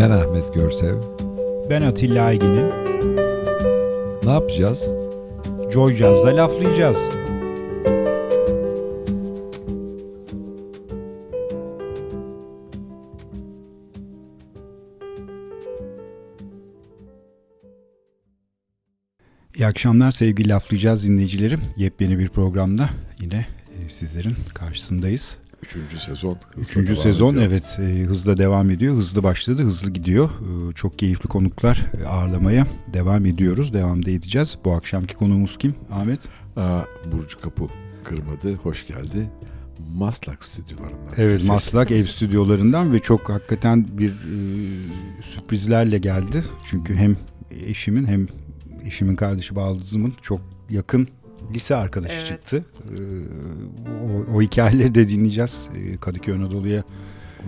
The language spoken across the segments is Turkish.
Ben Ahmet Görsev. Ben Atilla Aygin'im. Ne yapacağız? Joy Jazz'da laflayacağız. İyi akşamlar sevgili laflayacağız dinleyicilerim. Yepyeni bir programda yine e, sizlerin karşısındayız. Üçüncü sezon. Üçüncü sezon ediyor. evet e, hızla devam ediyor. Hızlı başladı, hızlı gidiyor. E, çok keyifli konuklar e, ağırlamaya devam ediyoruz. Devam da edeceğiz. Bu akşamki konuğumuz kim Ahmet? Aa, Burcu Kapı kırmadı. Hoş geldi. Maslak stüdyolarından. Evet Maslak ev stüdyolarından ve çok hakikaten bir e, sürprizlerle geldi. Çünkü hem eşimin hem eşimin kardeşi Baldız'ımın çok yakın lise arkadaşı evet. çıktı. Ee, o, o hikayeleri de dinleyeceğiz. Ee, Kadıköy Anadolu'ya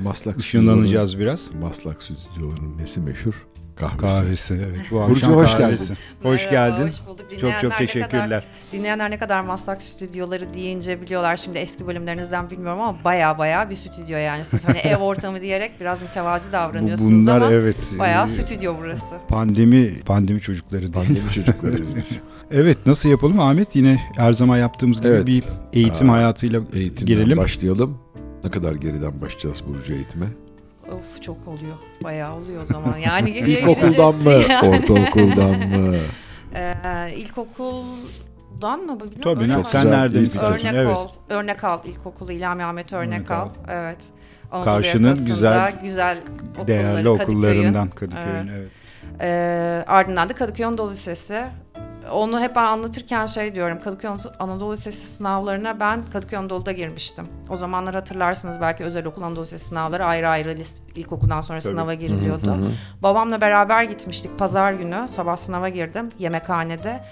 Maslak ışınlanacağız biraz. Maslak stüdyolarının nesi meşhur? Kahvesi. Kahvesi evet. Bu Burcu hoş kahvesi. geldin. Hoş geldin. Hoş bulduk. Dinleyenler çok çok teşekkürler. Kadar, dinleyenler ne kadar Maslak stüdyoları deyince biliyorlar. Şimdi eski bölümlerinizden bilmiyorum ama baya baya bir stüdyo yani. Siz hani ev ortamı diyerek biraz mütevazi davranıyorsunuz Bunlar, ama evet, baya stüdyo burası. Pandemi pandemi çocukları. Pandemi çocuklarıyız biz. evet nasıl yapalım Ahmet? Yine her zaman yaptığımız gibi evet. bir eğitim Aa, hayatıyla girelim. başlayalım. Ne kadar geriden başlayacağız Burcu eğitime? Of çok oluyor. Bayağı oluyor o zaman. Yani İlkokuldan mı? Yani. Ortaokuldan mı? Ee, ilkokuldan mı? Bilmiyorum. Tabii ne, sen nereden istiyorsun? Örnek evet. ol. Örnek al. İlkokulu İlhami Ahmet örnek, örnek al. al. Evet. Anadolu Karşının güzel, güzel okulları, değerli okullarından Kadıköy'ün. Evet. evet. Ee, ardından da Kadıköy Anadolu Lisesi onu hep ben anlatırken şey diyorum. Kadıköy Anadolu Lisesi sınavlarına ben Kadıköy Anadolu'da girmiştim. O zamanlar hatırlarsınız belki özel okul Anadolu Lisesi sınavları ayrı ayrı ilkokuldan sonra Tabii. sınava giriliyordu. Hı hı hı. Babamla beraber gitmiştik pazar günü. Sabah sınava girdim yemekhanede.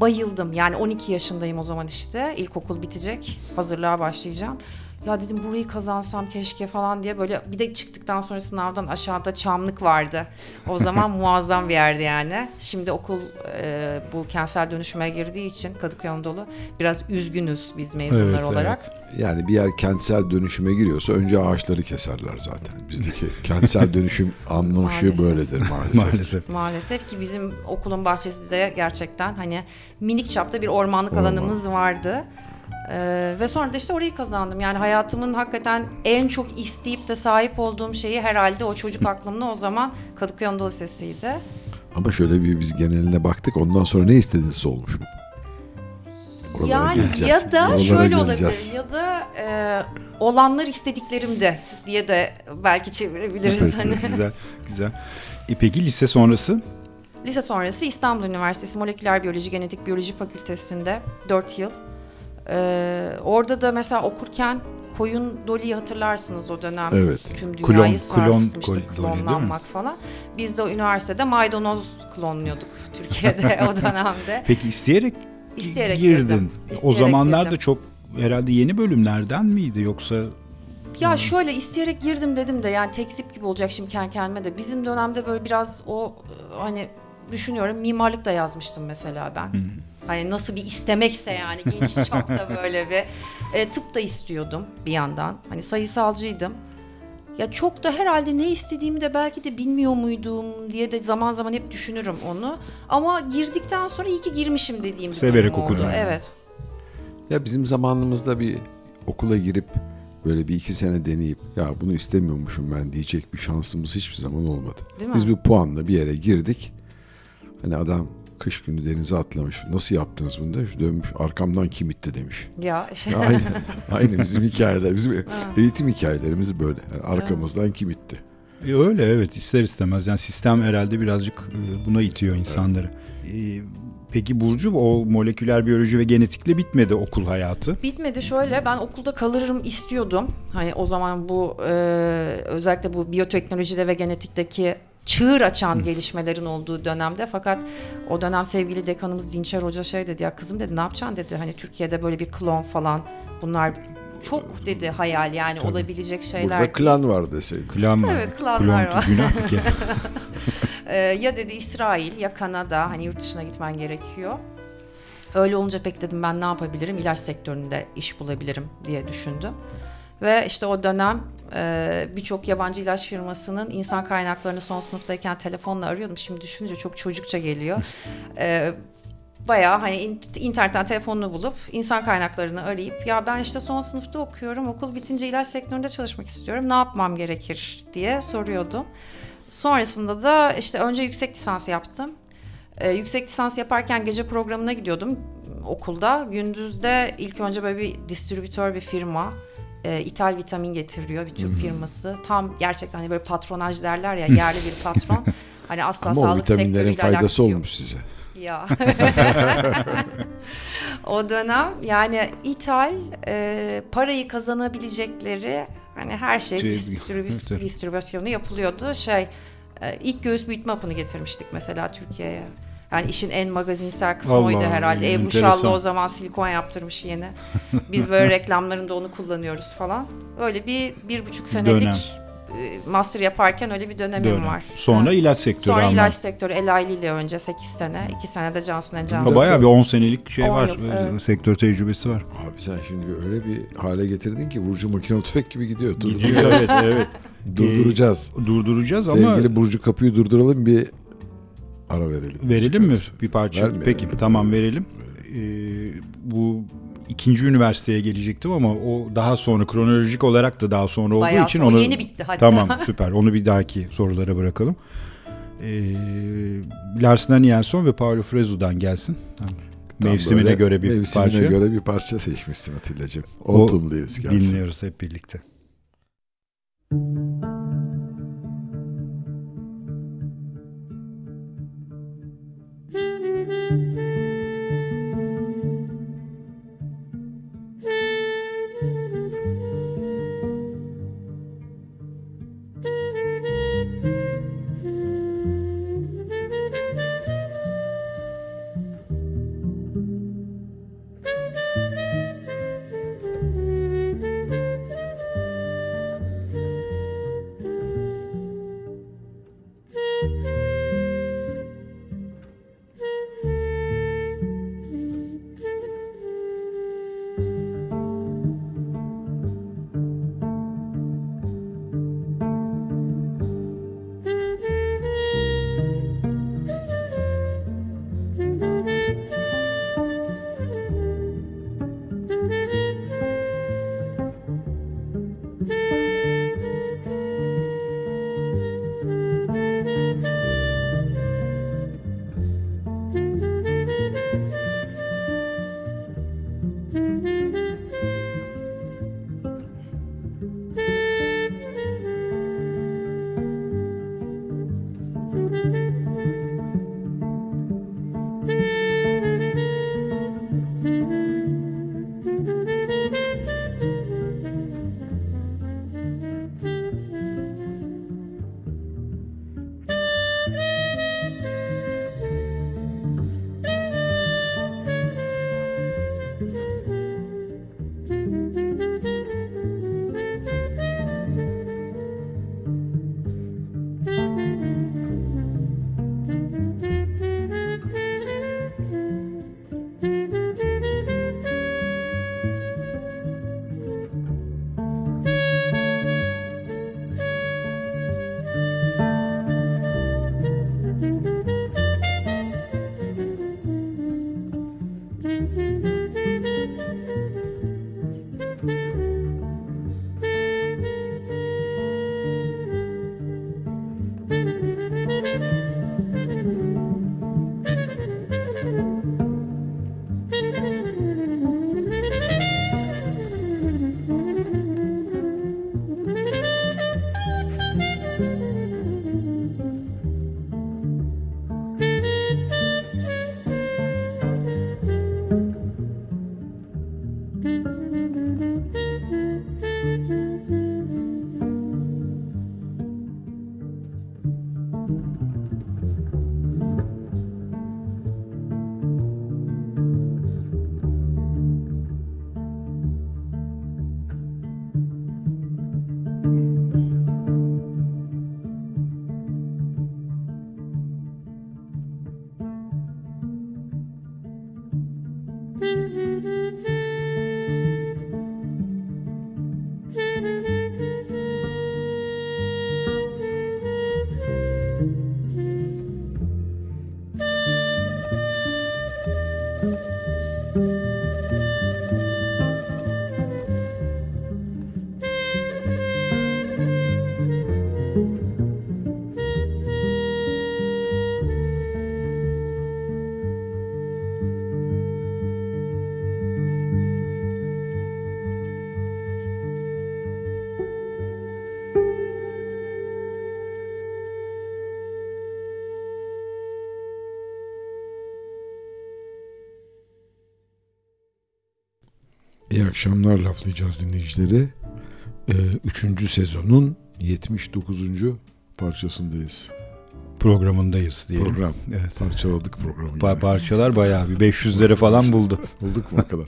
Bayıldım. Yani 12 yaşındayım o zaman işte. İlkokul bitecek. Hazırlığa başlayacağım ya dedim burayı kazansam keşke falan diye böyle bir de çıktıktan sonra sınavdan aşağıda Çamlık vardı. O zaman muazzam bir yerdi yani. Şimdi okul e, bu kentsel dönüşüme girdiği için Kadıköy Anadolu biraz üzgünüz biz mezunlar evet, olarak. Evet. Yani bir yer kentsel dönüşüme giriyorsa önce ağaçları keserler zaten. Bizdeki kentsel dönüşüm anlayışı böyledir maalesef. maalesef. Maalesef ki bizim okulun bahçesi de gerçekten hani minik çapta bir ormanlık Orman. alanımız vardı. Ee, ve sonra da işte orayı kazandım. Yani hayatımın hakikaten en çok isteyip de sahip olduğum şeyi herhalde o çocuk aklımda o zaman Kadıköy Anadolu Lisesi'ydi. Ama şöyle bir biz geneline baktık ondan sonra ne istediniz olmuş mu? yani geleceğiz. ya da Oralara şöyle geleceğiz. olabilir ya da e, olanlar istediklerimde diye de belki çevirebiliriz. hani. güzel güzel. E peki lise sonrası? Lise sonrası İstanbul Üniversitesi Moleküler Biyoloji Genetik Biyoloji Fakültesi'nde 4 yıl ee, orada da mesela okurken koyun Dolly'yi hatırlarsınız o dönem. Evet. Tüm dünyayı klon, sarsmıştı klon, klonlanmak falan. Biz de o üniversitede maydanoz klonluyorduk Türkiye'de o dönemde. Peki isteyerek, isteyerek girdin. Girdim. İsteyerek o zamanlar girdim. da çok herhalde yeni bölümlerden miydi yoksa ya hmm. şöyle isteyerek girdim dedim de yani tekzip gibi olacak şimdi kendi kendime de. Bizim dönemde böyle biraz o hani düşünüyorum mimarlık da yazmıştım mesela ben. Hmm. Hani nasıl bir istemekse yani geniş çapta böyle bir e, tıp da istiyordum bir yandan. Hani sayısalcıydım. Ya çok da herhalde ne istediğimi de belki de bilmiyor muydum diye de zaman zaman hep düşünürüm onu. Ama girdikten sonra iyi ki girmişim dediğim bir Severek okudum. Evet. Ya bizim zamanımızda bir okula girip böyle bir iki sene deneyip ya bunu istemiyormuşum ben diyecek bir şansımız hiçbir zaman olmadı. Değil mi? Biz bir puanla bir yere girdik. Hani adam kış günü denize atlamış. Nasıl yaptınız bunu demiş. Dönmüş arkamdan kim itti demiş. Ya. aynı, aynı bizim hikayeler. Bizim eğitim hikayelerimiz böyle. Yani arkamızdan kim itti. E öyle evet ister istemez. Yani sistem herhalde birazcık e, buna itiyor insanları. Evet. Peki Burcu o moleküler biyoloji ve genetikle bitmedi okul hayatı. Bitmedi şöyle ben okulda kalırım istiyordum. Hani o zaman bu e, özellikle bu biyoteknolojide ve genetikteki çığır açan gelişmelerin olduğu dönemde fakat o dönem sevgili dekanımız Dinçer Hoca şey dedi ya kızım dedi ne yapacaksın dedi hani Türkiye'de böyle bir klon falan bunlar çok dedi hayal yani Tabii. olabilecek şeyler. Burada klan var deseydin. Klan var. Tabii klanlar var. Günah ya. ee, ya dedi İsrail ya Kanada hani yurt dışına gitmen gerekiyor. Öyle olunca pek dedim ben ne yapabilirim ilaç sektöründe iş bulabilirim diye düşündüm. Ve işte o dönem e, birçok yabancı ilaç firmasının insan kaynaklarını son sınıftayken telefonla arıyordum. Şimdi düşününce çok çocukça geliyor. e, bayağı hani internetten telefonunu bulup insan kaynaklarını arayıp ya ben işte son sınıfta okuyorum okul bitince ilaç sektöründe çalışmak istiyorum ne yapmam gerekir diye soruyordum. Sonrasında da işte önce yüksek lisans yaptım. Ee, yüksek lisans yaparken gece programına gidiyordum okulda. Gündüzde ilk önce böyle bir distribütör bir firma e, ithal vitamin getiriyor bir Türk firması. Tam gerçekten hani böyle patronaj derler ya yerli bir patron. Hani asla Ama sağlık o vitaminlerin faydası olmuş size. Ya. o dönem yani ithal e, parayı kazanabilecekleri hani her şey, Şey, distribüs, distribüsyonu yapılıyordu. Şey e, ilk göğüs büyütme hapını getirmiştik mesela Türkiye'ye. Yani işin en magazinsel kısmı Allah oydu herhalde. Ebru. Şallı o zaman silikon yaptırmış yeni. Biz böyle reklamlarında onu kullanıyoruz falan. Öyle bir bir buçuk senelik Dönem. e, master yaparken öyle bir dönemim Dönem. var. Sonra ilaç sektörü Sonra ama. ilaç sektörü Eli ile önce 8 sene, 2 sene de Johnson Johnson. bayağı bir 10 senelik şey On var. yıl, e, evet. Sektör tecrübesi var. Abi sen şimdi öyle bir hale getirdin ki Burcu makinalı tüfek gibi gidiyor. Gidiyor, Durduracağız. evet, evet. Durduracağız. Durduracağız ama Sevgili Burcu kapıyı durduralım bir ara verelim. verelim mi bir parça? Vermeyelim. Peki tamam verelim. Ee, bu ikinci üniversiteye gelecektim ama o daha sonra kronolojik olarak da daha sonra olduğu Bayağı için sonra, onu yeni bitti hatta. Tamam süper. Onu bir dahaki sorulara bırakalım. Ee, Lars Danielsson ve Paulo Frezu'dan gelsin. Tamam. Tam Mevsimine böyle göre bir mevsimine parça. göre bir parça seçmişsin Atilla'cığım. Autumn Leaves gelsin. Dinliyoruz hep birlikte. İyi akşamlar laflayacağız dinleyicileri. Ee, üçüncü sezonun 79. parçasındayız. Programındayız diyelim. Program. Evet. Parçaladık programı. Pa- yani. parçalar bayağı bir 500'lere falan buldu. Bulduk mu o kadar?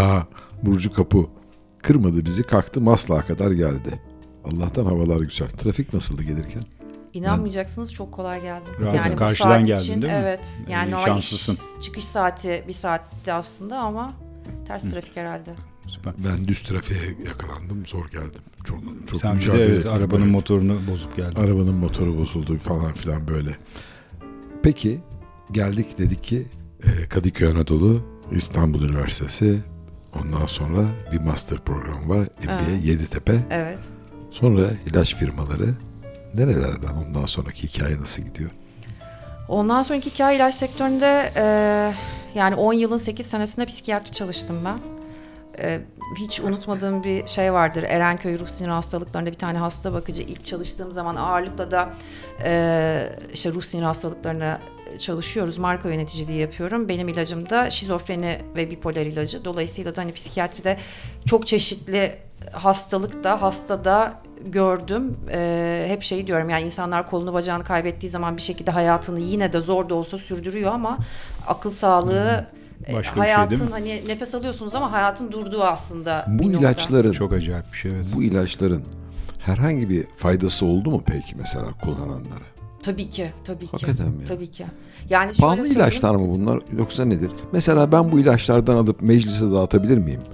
Aa, Burcu Kapı kırmadı bizi kalktı Maslak'a kadar geldi. Allah'tan havalar güzel. Trafik nasıldı gelirken? İnanmayacaksınız çok kolay geldim. Rahat, yani bu karşıdan saat geldin için, değil mi? Evet. Yani Ee, normal iş, çıkış saati bir saatti aslında ama ters trafik herhalde. Süper. Ben düz trafiğe yakalandım. Zor geldim. Çok çok Sen bir de mücadele evet, ettim, arabanın evet. motorunu bozup geldin. Arabanın motoru bozuldu falan filan böyle. Peki geldik dedik ki e, Kadıköy Anadolu İstanbul Üniversitesi ondan sonra bir master programı var MBA Evet. Yeditepe Evet. sonra ilaç firmaları nerelerden ondan sonraki hikaye nasıl gidiyor? Ondan sonraki hikaye ilaç sektöründe e, yani 10 yılın 8 senesinde psikiyatri çalıştım ben. E, hiç unutmadığım bir şey vardır. Erenköy ruh sinir hastalıklarında bir tane hasta bakıcı. ilk çalıştığım zaman ağırlıkla da e, işte ruh sinir hastalıklarına çalışıyoruz. Marka yöneticiliği yapıyorum. Benim ilacım da şizofreni ve bipolar ilacı. Dolayısıyla da hani psikiyatride çok çeşitli hastalıkta, hastada gördüm. Ee, hep şey diyorum yani insanlar kolunu bacağını kaybettiği zaman bir şekilde hayatını yine de zor da olsa sürdürüyor ama akıl sağlığı e, Başka bir şey hayatın değil mi? hani nefes alıyorsunuz ama hayatın durduğu aslında. Bu bir nokta. ilaçların Çok acayip bir şey evet. bu ilaçların herhangi bir faydası oldu mu peki mesela kullananlara? Tabii ki, tabii ki. Hakikaten mi ya? Tabii ki. Yani şöyle Pahalı söyleyeyim. ilaçlar mı bunlar yoksa nedir? Mesela ben bu ilaçlardan alıp meclise dağıtabilir miyim?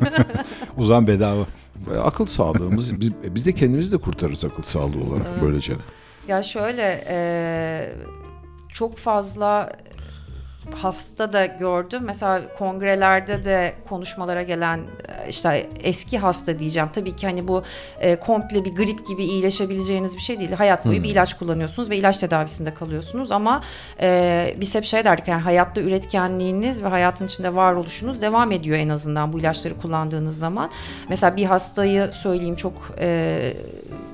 Uzan bedava. Ve akıl sağlığımız biz, biz de kendimizi de kurtarırız akıl sağlığı olarak böylece. Ya şöyle e, çok fazla hasta da gördüm. Mesela kongrelerde de konuşmalara gelen e, işte eski hasta diyeceğim. Tabii ki hani bu e, komple bir grip gibi iyileşebileceğiniz bir şey değil. Hayat boyu bir ilaç kullanıyorsunuz ve ilaç tedavisinde kalıyorsunuz. Ama e, biz hep şey derdik yani hayatta üretkenliğiniz ve hayatın içinde varoluşunuz devam ediyor en azından bu ilaçları kullandığınız zaman. Mesela bir hastayı söyleyeyim çok e,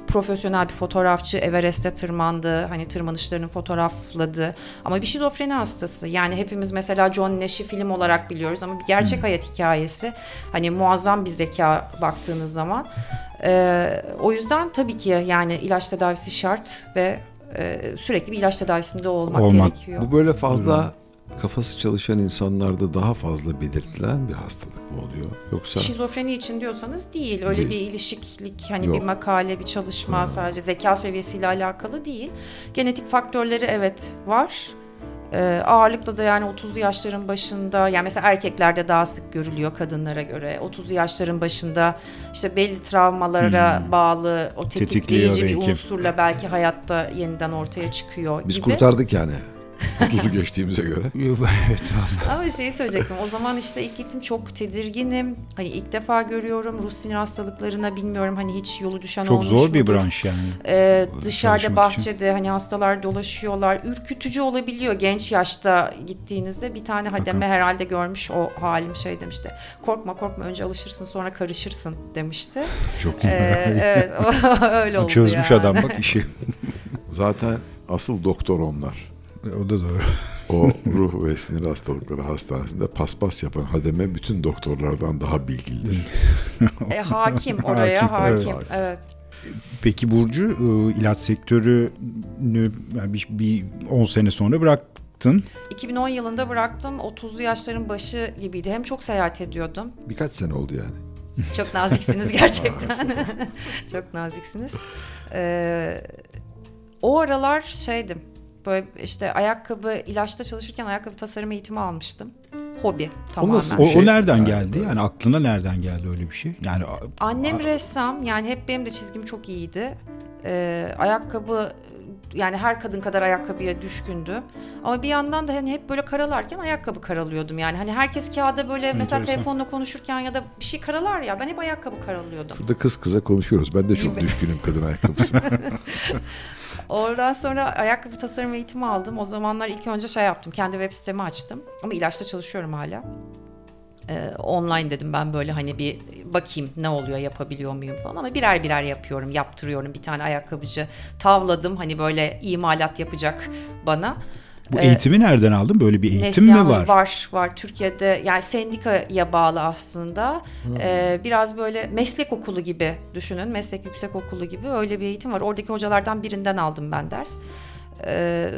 profesyonel bir fotoğrafçı Everest'e tırmandı. Hani tırmanışlarını fotoğrafladı. Ama bir şizofreni hastası. Yani hepimiz mesela John Nash'i film olarak biliyoruz ama bir gerçek hayat hikayesi. Hani muazzam bir zeka baktığınız zaman. Ee, o yüzden tabii ki yani ilaç tedavisi şart ve e, sürekli bir ilaç tedavisinde olmak, Olmak. gerekiyor. Bu böyle fazla kafası çalışan insanlarda daha fazla belirtilen bir hastalık mı oluyor? Yoksa Şizofreni için diyorsanız değil. Öyle Değil. bir ilişiklik hani Yok. bir makale, bir çalışma sadece zeka seviyesiyle alakalı değil. Genetik faktörleri evet var. Ee, ağırlıkla da yani 30 yaşların başında yani mesela erkeklerde daha sık görülüyor kadınlara göre. 30 yaşların başında işte belli travmalara bağlı o tetikleyici bir belki. unsurla belki hayatta yeniden ortaya çıkıyor biz gibi. kurtardık yani. 30'u geçtiğimize göre. evet vallahi. Ama şeyi söyleyecektim. O zaman işte ilk gittim çok tedirginim. Hani ilk defa görüyorum ruh sinir hastalıklarına bilmiyorum hani hiç yolu düşen Çok olmuş zor bir mudur? branş yani. Ee, dışarıda Çalışmak için. bahçede hani hastalar dolaşıyorlar. Ürkütücü olabiliyor genç yaşta gittiğinizde. Bir tane hademe herhalde görmüş o halim şey demişti. Korkma korkma önce alışırsın sonra karışırsın demişti. Çok iyi. Ee, evet öyle oldu Çözmüş yani. adam bak işi. Zaten asıl doktor onlar. O da doğru. O ruh ve sinir hastalıkları hastanesinde paspas yapan hademe bütün doktorlardan daha bilgilidir. E, hakim oraya Hakim, hakim. evet. evet. Peki Burcu e, ilaç sektörünü yani bir, bir 10 sene sonra bıraktın. 2010 yılında bıraktım. 30'lu yaşların başı gibiydi. Hem çok seyahat ediyordum. Birkaç sene oldu yani. Çok naziksiniz gerçekten. çok naziksiniz. Ee, o aralar şeydim. Böyle işte ayakkabı, ilaçta çalışırken ayakkabı tasarım eğitimi almıştım. Hobi tamamen. nasıl O, Bir şey- o nereden geldi? Yani aklına nereden geldi öyle bir şey? Yani Annem ressam yani hep benim de çizgim çok iyiydi. Ee, ayakkabı yani her kadın kadar ayakkabıya düşkündü. Ama bir yandan da hani hep böyle karalarken ayakkabı karalıyordum yani. Hani herkes kağıda böyle mesela Enteresan. telefonla konuşurken ya da bir şey karalar ya ben hep ayakkabı karalıyordum. Şurada kız kıza konuşuyoruz. Ben de çok Gibi. düşkünüm kadın ayakkabısına. Oradan sonra ayakkabı tasarım eğitimi aldım. O zamanlar ilk önce şey yaptım. Kendi web sitemi açtım. Ama ilaçta çalışıyorum hala. Ee, online dedim ben böyle hani bir bakayım ne oluyor yapabiliyor muyum falan ama birer birer yapıyorum yaptırıyorum bir tane ayakkabıcı tavladım hani böyle imalat yapacak bana. Bu Ee, eğitimi nereden aldın? Böyle bir eğitim mi var? Var var Türkiye'de yani sendikaya bağlı aslında. Ee, biraz böyle meslek okulu gibi düşünün. Meslek yüksek okulu gibi öyle bir eğitim var. Oradaki hocalardan birinden aldım ben ders. Ee,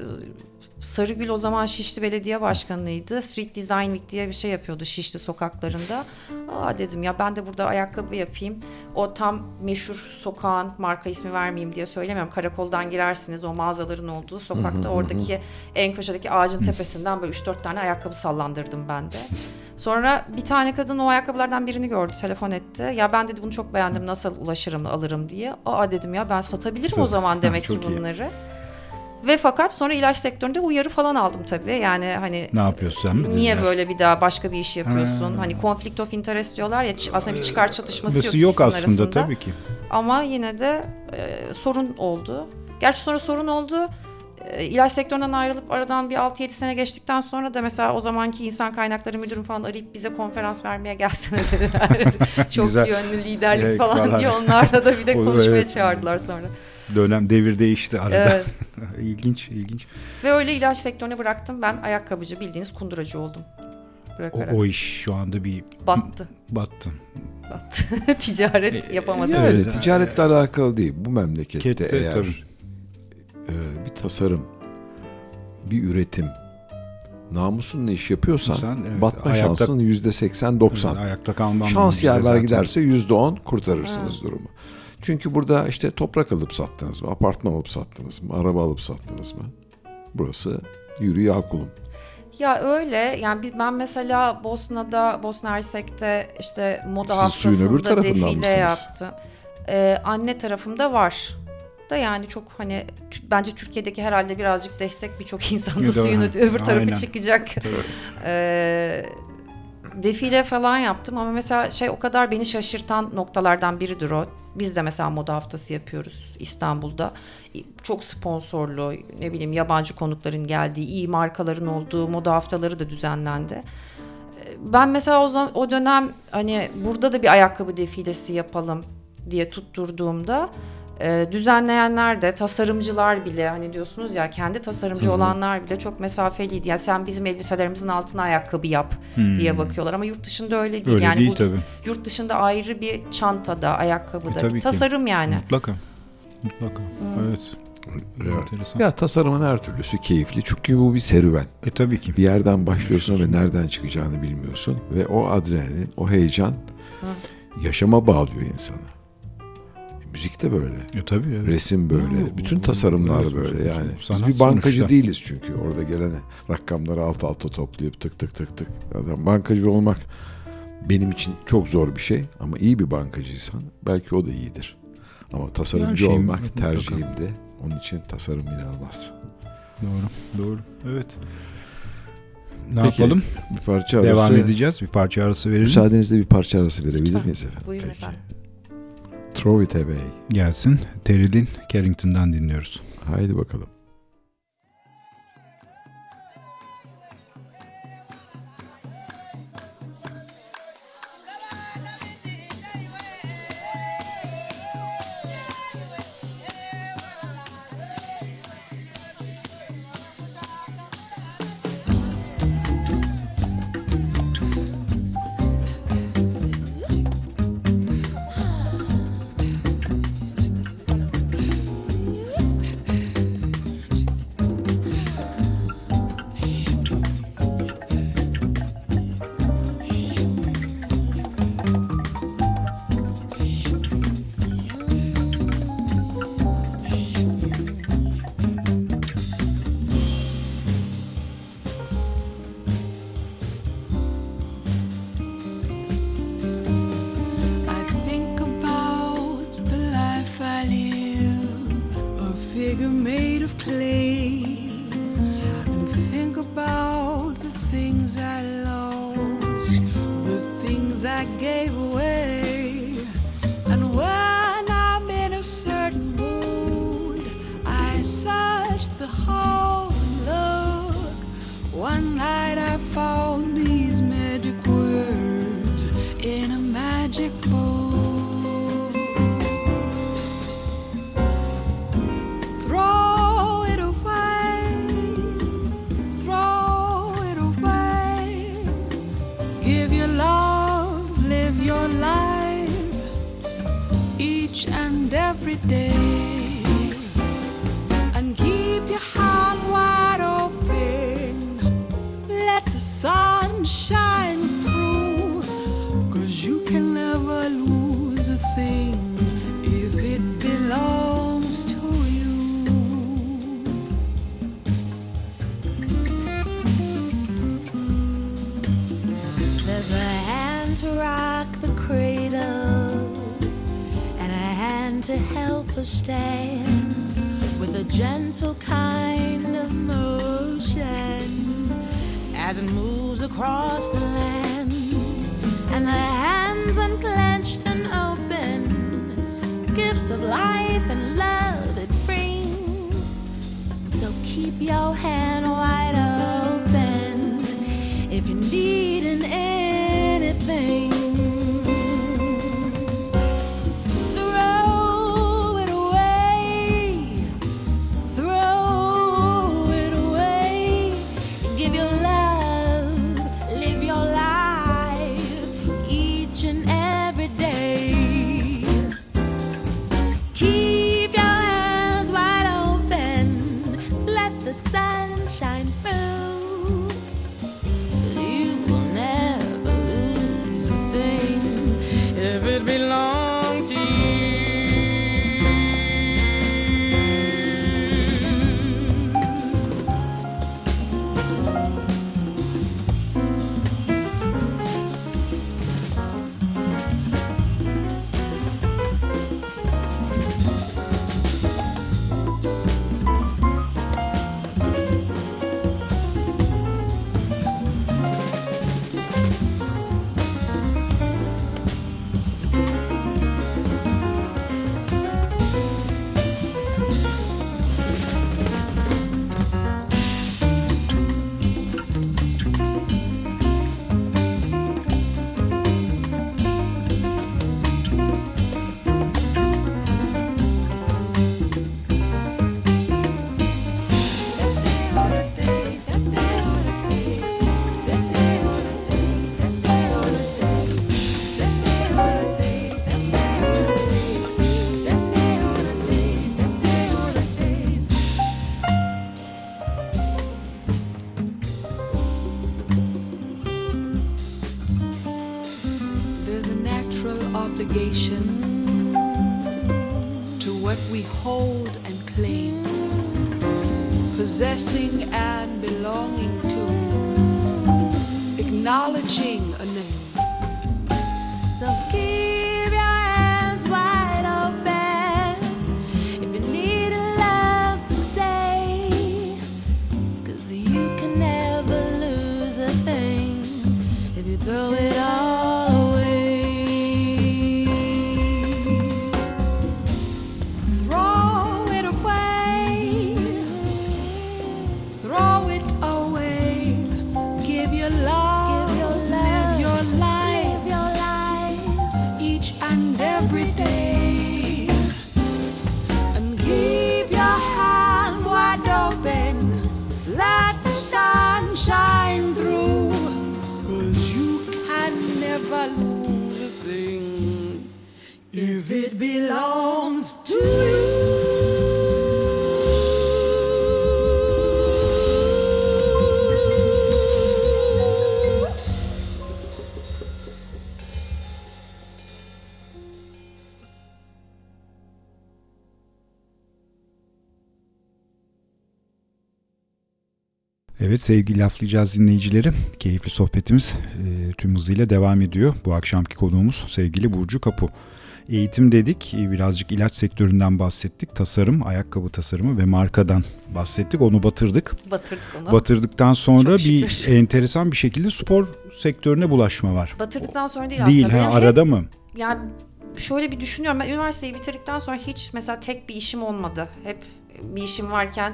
Sarıgül o zaman Şişli Belediye Başkanı'ydı. Street Design Week diye bir şey yapıyordu Şişli sokaklarında. Aa dedim ya ben de burada ayakkabı yapayım. O tam meşhur sokağın marka ismi vermeyeyim diye söylemiyorum. Karakoldan girersiniz o mağazaların olduğu sokakta oradaki en köşedeki ağacın tepesinden böyle 3-4 tane ayakkabı sallandırdım ben de. Sonra bir tane kadın o ayakkabılardan birini gördü, telefon etti. Ya ben dedi bunu çok beğendim, nasıl ulaşırım, alırım diye. Aa dedim ya ben satabilirim o zaman demek ki Çok iyi. Ve fakat sonra ilaç sektöründe uyarı falan aldım tabii. Yani hani Ne yapıyorsun sen niye dediler. böyle bir daha başka bir iş yapıyorsun? Ha. Hani conflict of interest diyorlar ya aslında bir çıkar çatışması yok, Burası yok ikisinin aslında arasında. tabii ki. Ama yine de e, sorun oldu. Gerçi sonra sorun oldu. E, ilaç sektöründen ayrılıp aradan bir 6-7 sene geçtikten sonra da mesela o zamanki insan kaynakları müdürüm falan arayıp bize konferans vermeye gelsene dediler. Çok Güzel. yönlü liderlik falan, falan. diye onlarla da bir de konuşmaya evet. çağırdılar sonra. Dönem devir değişti arada. Evet. ilginç, ilginç. Ve öyle ilaç sektörüne bıraktım. Ben ayakkabıcı bildiğiniz kunduracı oldum. O, Bırakarak. o iş şu anda bir Battı. battı. Battı. Ticaret yapamadım. yani Evet. ticaretle alakalı değil. Bu memlekette Kette, eğer tabii. e, bir tasarım, bir üretim, namusunla iş yapıyorsan Sen, evet, batma ayakta- şansın yüzde seksen doksan. Ayakta kalmam. Şans yaver giderse yüzde on kurtarırsınız durumu. Çünkü burada işte toprak alıp sattınız mı, apartman alıp sattınız mı, araba alıp sattınız mı? Burası yürü ya kulum. Ya öyle yani ben mesela Bosna'da Bosna Hersek'te işte moda Siz haftasında defile mısınız? yaptım. Ee, anne tarafımda var. Da yani çok hani bence Türkiye'deki herhalde birazcık destek birçok insan da Ya da- suyun öte- öbür tarafı Aynen. çıkacak. Ee, defile falan yaptım ama mesela şey o kadar beni şaşırtan noktalardan biridir o. Biz de mesela moda haftası yapıyoruz İstanbul'da. Çok sponsorlu, ne bileyim yabancı konukların geldiği, iyi markaların olduğu moda haftaları da düzenlendi. Ben mesela o, zaman, o dönem hani burada da bir ayakkabı defilesi yapalım diye tutturduğumda e, düzenleyenler de tasarımcılar bile hani diyorsunuz ya kendi tasarımcı olanlar bile çok mesafeliydi. Yani sen bizim elbiselerimizin altına ayakkabı yap diye bakıyorlar ama yurt dışında öyle değil. Öyle yani değil bu tabii. yurt dışında ayrı bir çantada, ayakkabıda E, tabii bir ki. tasarım yani. Mutlaka. Mutlaka. Hmm. Evet. Ya, Enteresan. ya tasarımın her türlüsü keyifli çünkü bu bir serüven. E tabii ki. Bir yerden başlıyorsun ve nereden çıkacağını bilmiyorsun ve o adrenalin, o heyecan yaşama bağlıyor insanı. Müzik de böyle. E tabii. Evet. Resim böyle. Bu- Bütün bu- tasarımlar evet, böyle yani. Biz bir bankacı sonuçta. değiliz çünkü. Orada gelen rakamları alt alta toplayıp tık tık tık tık. Adam bankacı olmak benim için çok zor bir şey ama iyi bir bankacıysan belki o da iyidir. Ama tasarımcı şeyin olmak mutlaka. tercihimdi. Onun için tasarım inanılmaz. Doğru. Doğru. Evet. Ne Peki, yapalım? Bir parça arası. Devam edeceğiz. Bir parça arası verelim. Müsaadenizle bir parça arası verebilir Lütfen. miyiz efendim? Buyurun Peki. efendim. Throw it away. Gelsin. Teril'in Carrington'dan dinliyoruz. Haydi bakalım. Sevgili laflayacağız dinleyicileri. Keyifli sohbetimiz e, tüm hızıyla devam ediyor. Bu akşamki konuğumuz sevgili Burcu Kapu. Eğitim dedik, e, birazcık ilaç sektöründen bahsettik. Tasarım, ayakkabı tasarımı ve markadan bahsettik. Onu batırdık. Batırdık onu. Batırdıktan sonra Çok bir şükür. enteresan bir şekilde spor sektörüne bulaşma var. Batırdıktan sonra değil, Değil, aslında. Benim arada mı? Yani şöyle bir düşünüyorum. Ben üniversiteyi bitirdikten sonra hiç mesela tek bir işim olmadı. Hep bir işim varken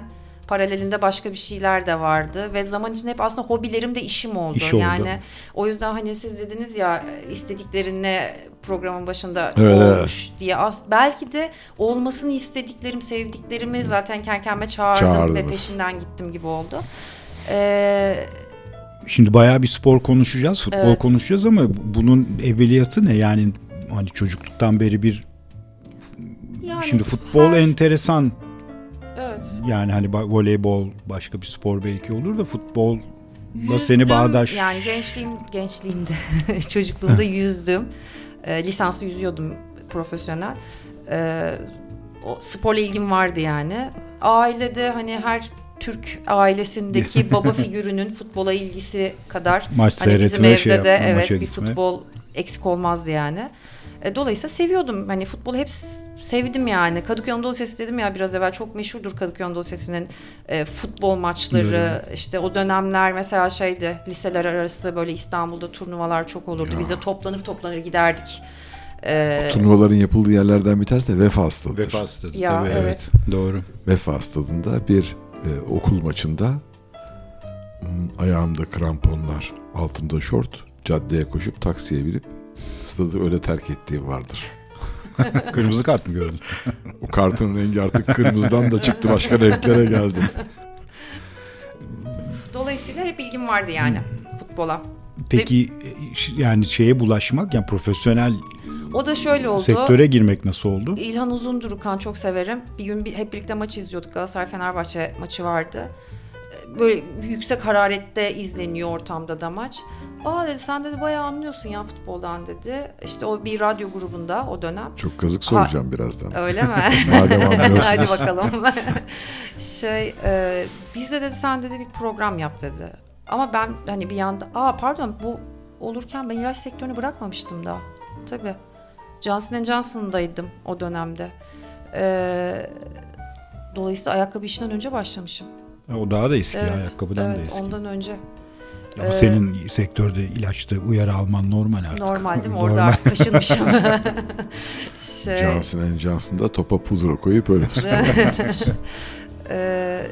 paralelinde başka bir şeyler de vardı ve zaman içinde hep aslında hobilerim de işim oldu. İş oldu. Yani o yüzden hani siz dediniz ya istediklerine programın başında Evet, olmuş diye. As belki de olmasını istediklerim, sevdiklerimi zaten kendi kendime çağırdım ve Çağırdınız. peşinden gittim gibi oldu. Ee, Şimdi bayağı bir spor konuşacağız, futbol Evet. konuşacağız ama bunun evveliyatı ne? Yani hani çocukluktan beri bir Yani şimdi futbol her- enteresan Evet. Yani hani voleybol başka bir spor belki olur da futbol Yüzdüm. seni bağdaş Yani gençliğim gençliğimde çocukluğumda yüzdüm. E, lisansı yüzüyordum profesyonel. E, o sporla ilgim vardı yani. Ailede hani her Türk ailesindeki baba figürünün futbola ilgisi kadar Maç hani bizim seyretme, evde şey de yapma, evet maça bir gitme. futbol eksik olmazdı yani. E, dolayısıyla seviyordum. Hani futbolu hep sevdim yani. Kadıköy Anadolu Sesi dedim ya biraz evvel çok meşhurdur Kadıköy Anadolu Sesi'nin e, futbol maçları. işte o dönemler mesela şeydi liseler arası böyle İstanbul'da turnuvalar çok olurdu. Ya. Biz de toplanır toplanır giderdik. E, Turnuvaların yapıldığı yerlerden bir tanesi de Vefa Stadı'dır. Vefa stadı Ya, tabii evet. evet. Doğru. Vefa Stadı'nda bir e, okul maçında ayağımda kramponlar, altımda şort, caddeye koşup taksiye binip stadı öyle terk ettiğim vardır. Kırmızı kart mı gördün? O kartın rengi artık kırmızıdan da çıktı başka renklere geldi. dolayısıyla hep ilgim vardı yani futbola. Peki e, yani şeye bulaşmak yani profesyonel O da şöyle oldu. sektöre girmek nasıl oldu? İlhan Uzundurukan çok severim. Bir gün bir, hep birlikte maç izliyorduk. Galatasaray Fenerbahçe maçı vardı. Böyle yüksek hararette izleniyor ortamda da maç. Aa dedi sen dedi bayağı anlıyorsun ya futboldan dedi. İşte o bir radyo grubunda o dönem. Çok kazık soracağım birazdan. Öyle mi? Madem anlıyorsunuz. Hadi bakalım. şey e, biz de dedi sen dedi bir program yap dedi. Ama ben hani bir yanda aa pardon bu olurken ben ilaç sektörünü bırakmamıştım daha. Tabii. Johnson Johnson'daydım o dönemde. Ee, dolayısıyla ayakkabı işinden önce başlamışım. O daha da eski evet, ayakkabıdan evet, da eski. ondan önce. Ama Ee, senin sektörde ilaçta uyarı alman normal artık. Normal değil mi? Orada Normal. artık kaşınmışım. şey, Johnson Johnson'da topa pudra koyup öyle Ee,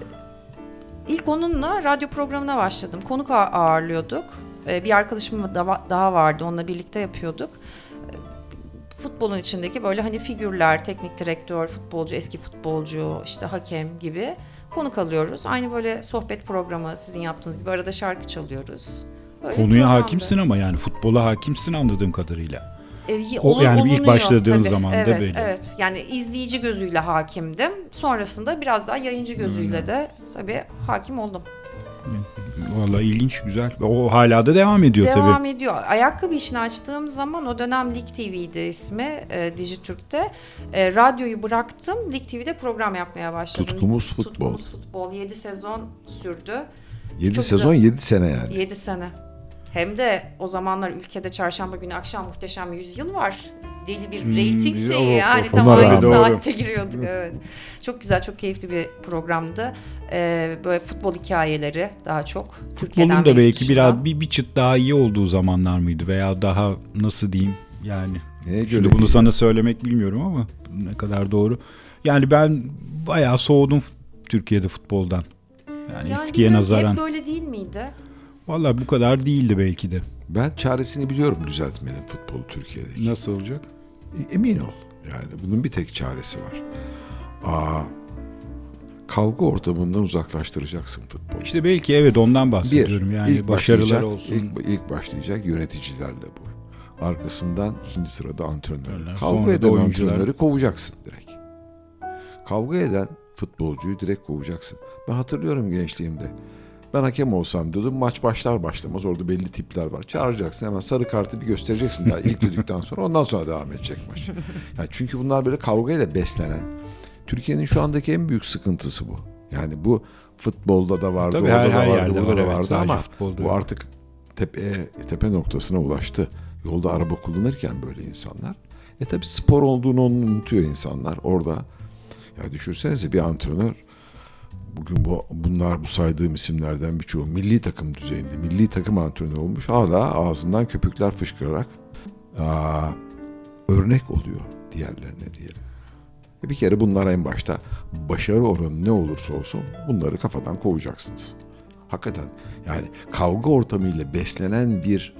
ilk onunla radyo programına başladım. Konuk ağ- ağırlıyorduk. Ee, bir arkadaşım da- daha vardı. Onunla birlikte yapıyorduk. Futbolun içindeki böyle hani figürler, teknik direktör, futbolcu, eski futbolcu, işte hakem gibi konuk alıyoruz. Aynı böyle sohbet programı sizin yaptığınız gibi arada şarkı çalıyoruz. Böyle Konuya hakimsin ama yani futbola hakimsin anladığım kadarıyla. E, olur- yani ilk başladığın tabii. zaman da evet, belli. Evet yani izleyici gözüyle hakimdim. Sonrasında biraz daha yayıncı gözüyle Hmm. de tabii hakim oldum. Vallahi ilginç, güzel. O hala da devam ediyor Devam tabii. ediyor. Ayakkabı işini açtığım zaman o dönem Lig TV'ydi ismi e, Dijitürk'te. E, radyoyu bıraktım. Lig TV'de program yapmaya başladım. Tutkumuz futbol. Tutkumuz futbol. 7 sezon sürdü. 7 Çok sezon güzel. 7 sene yani. 7 sene. Hem de o zamanlar ülkede çarşamba günü akşam muhteşem yüzyıl var. Deli bir Hmm, reyting şeyi of, yani of. tam aynı saatte giriyorduk evet. Çok güzel çok keyifli bir programdı. Ee, böyle futbol hikayeleri daha çok. Türkiye'den Futbolun da belki dışından. biraz bir, bir çıt daha iyi olduğu zamanlar mıydı veya daha nasıl diyeyim yani. Neye Şimdi bunu sana söylemek bilmiyorum ama ne kadar doğru. Yani ben bayağı soğudum Türkiye'de futboldan. Yani, Yani eskiye nazaran. Hep böyle değil miydi? Vallahi bu kadar değildi belki de. Ben çaresini biliyorum düzeltmenin futbolu Türkiye'deki. Nasıl olacak? Emin ol. Yani bunun bir tek çaresi var. Aa, kavga ortamından uzaklaştıracaksın futbolu. İşte belki evet ondan bahsediyorum. yani ilk başarılar olsun. Ilk, ilk başlayacak yöneticilerle bu. Arkasından ikinci sırada antrenörler. Sonra Kavga eden oyuncular. antrenörü kovacaksın direkt. Kavga eden futbolcuyu direkt kovacaksın. Ben hatırlıyorum gençliğimde. Ben hakem olsam diyordum maç başlar başlamaz orada belli tipler var. Çağıracaksın hemen sarı kartı bir göstereceksin daha ilk düdükten sonra ondan sonra devam edecek maç. Yani çünkü bunlar böyle kavgayla beslenen. Türkiye'nin şu andaki en büyük sıkıntısı bu. Yani bu futbolda da vardı, Tabii orada her- da her vardı, burada var, da vardı ama futbolda bu artık tepe tepe noktasına ulaştı. Yolda araba kullanırken böyle insanlar. E tabi spor olduğunu unutuyor insanlar orada. Ya düşünsenize bir antrenör bugün bu bunlar bu saydığım isimlerden birçoğu milli takım düzeyinde milli takım antrenörü olmuş hala ağzından köpükler fışkırarak aa, örnek oluyor diğerlerine diyelim. E bir kere bunlar en başta başarı oranı ne olursa olsun bunları kafadan kovacaksınız. Hakikaten yani kavga ortamıyla beslenen bir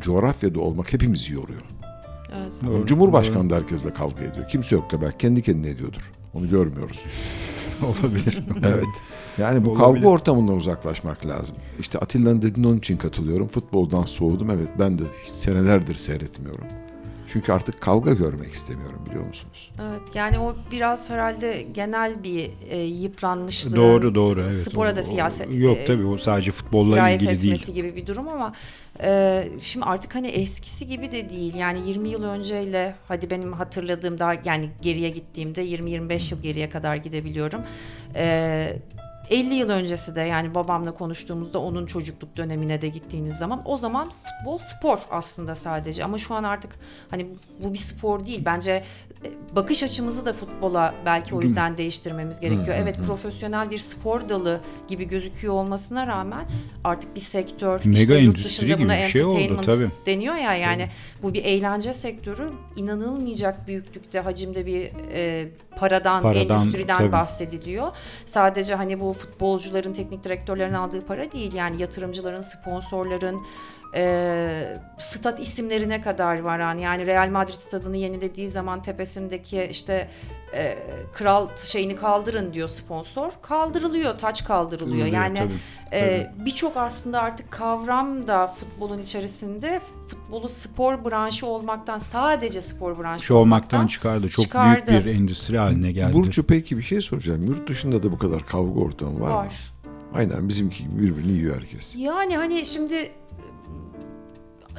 coğrafyada olmak hepimizi yoruyor. Evet. Doğru, Cumhurbaşkanı da herkesle kavga ediyor. Kimse yok ki belki kendi kendine ediyordur. Onu görmüyoruz. olabilir. Evet. Yani bu Olabilir. kavga ortamından uzaklaşmak lazım. İşte Atilla'nın dediğin onun için katılıyorum. Futboldan soğudum. Evet ben de senelerdir seyretmiyorum. Çünkü artık kavga görmek istemiyorum biliyor musunuz? Evet yani o biraz herhalde genel bir e, yıpranmışlığı. doğru doğru evet. Spora O- da o- siyaset. Yok e, tabii o sadece futbolla sirayet ilgili etmesi değil. gibi bir durum ama e, şimdi artık hani eskisi gibi de değil. Yani 20 yıl önceyle hadi benim hatırladığım daha yani geriye gittiğimde 20-25 yıl geriye kadar gidebiliyorum. E, 50 yıl öncesi de yani babamla konuştuğumuzda onun çocukluk dönemine de gittiğiniz zaman o zaman futbol spor aslında sadece ama şu an artık hani bu bir spor değil bence e, bakış açımızı da futbola belki o yüzden değiştirmemiz gerekiyor. Evet profesyonel bir spor dalı gibi gözüküyor olmasına rağmen artık bir sektör Mega işte yurt dışında gibi buna bir şey oldu, tabii. deniyor ya yani bu bir eğlence sektörü inanılmayacak büyüklükte hacimde bir e, paradan, Paradan, endüstriden tabii. bahsediliyor. Sadece hani bu futbolcuların, teknik direktörlerin aldığı para değil. Yani yatırımcıların, sponsorların, e, stat isimlerine kadar varan yani Real Madrid stadını yenilediği zaman tepesindeki işte e, kral şeyini kaldırın diyor sponsor. Kaldırılıyor, taç kaldırılıyor. Oluyor, yani tabii, e, birçok aslında artık kavram da futbolun içerisinde futbolu spor branşı olmaktan sadece spor branşı Şu olmaktan çıkardı. Çok çıkardı. büyük bir endüstri haline geldi. Burcu peki bir şey soracağım. Yurt dışında da bu kadar kavga ortamı var, mı? var. Aynen bizimki gibi birbirini yiyor herkes. Yani hani şimdi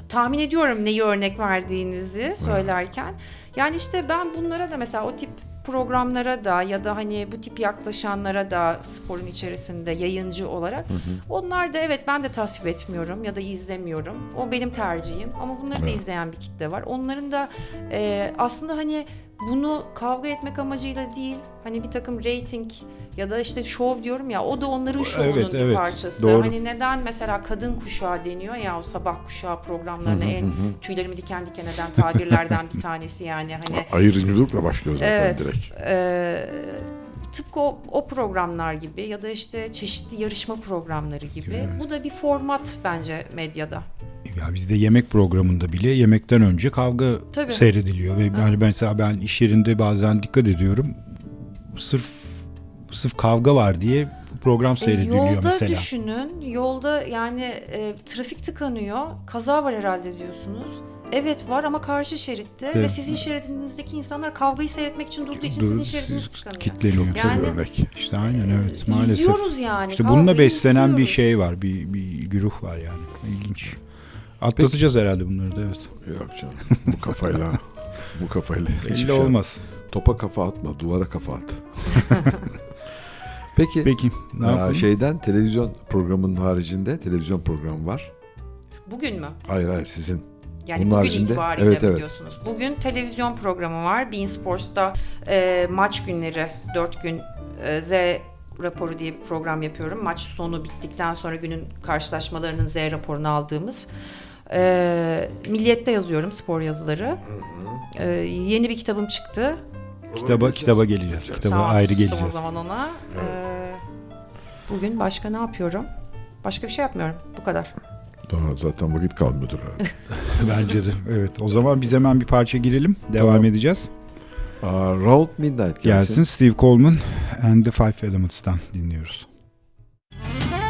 tahmin ediyorum neyi örnek verdiğinizi söylerken. Yani işte ben bunlara da mesela o tip programlara da ya da hani bu tip yaklaşanlara da sporun içerisinde yayıncı olarak onlar da evet ben de tasvip etmiyorum ya da izlemiyorum. O benim tercihim ama bunları da izleyen bir kitle var. Onların da e, aslında hani bunu kavga etmek amacıyla değil hani bir takım rating ya da işte şov diyorum ya o da onların şovunun Evet, bir evet, parçası. doğru. Hani neden mesela kadın kuşağı deniyor ya o sabah kuşağı programlarına en tüylerimi diken diken eden tabirlerden bir tanesi yani hani Ayrımcılıkla başlıyor zaten Evet. direkt. e, tıpkı o, o programlar gibi ya da işte çeşitli yarışma programları gibi bu da bir format bence medyada. Ya bizde yemek programında bile yemekten önce kavga Tabii. seyrediliyor ve yani mesela ben iş yerinde bazen dikkat ediyorum. Sırf sırf kavga var diye program E, seyrediliyor yolda mesela. düşünün yolda yani e, trafik tıkanıyor kaza var herhalde diyorsunuz. Evet var ama karşı şeritte ve Evet. sizin şeridinizdeki insanlar kavgayı seyretmek için durduğu için Dur, sizin siz şeridiniz tıkanıyor. kitleniyor. Güzel Yani- bir örnek. İşte aynen evet maalesef. İzliyoruz yani. İşte bununla beslenen bir izliyoruz. şey var. Bir, bir güruh var yani. İlginç. Atlatacağız herhalde bunları da evet. Yok canım. Bu kafayla bu kafayla Belli şey olmaz. Topa kafa atma, duvara kafa at. Peki, Peki ne aa, yapalım? şeyden televizyon programının haricinde televizyon programı var. Bugün mü? Hayır hayır sizin. Yani Onun bugün haricinde- itibariyle evet, evet. biliyorsunuz. Bugün televizyon programı var. Bein Sports'ta e, maç günleri 4 gün e, Z raporu diye bir program yapıyorum. Maç sonu bittikten sonra günün karşılaşmalarının Z raporunu aldığımız. E, Milliyet'te yazıyorum spor yazıları. E, yeni bir kitabım çıktı. Kitaba kitaba geleceğiz. Kitaba Tamam, ayrı geleceğiz. o zaman ona. E, bugün başka ne yapıyorum? Başka bir şey yapmıyorum. Bu kadar. Daha zaten vakit kalmıyordur herhalde. Bence de. Evet. O zaman biz hemen bir parça girelim. Devam Tamam. edeceğiz. Aa, Round Midnight gelsin. Gelsin Steve Coleman and the Five Elements'tan dinliyoruz. Thank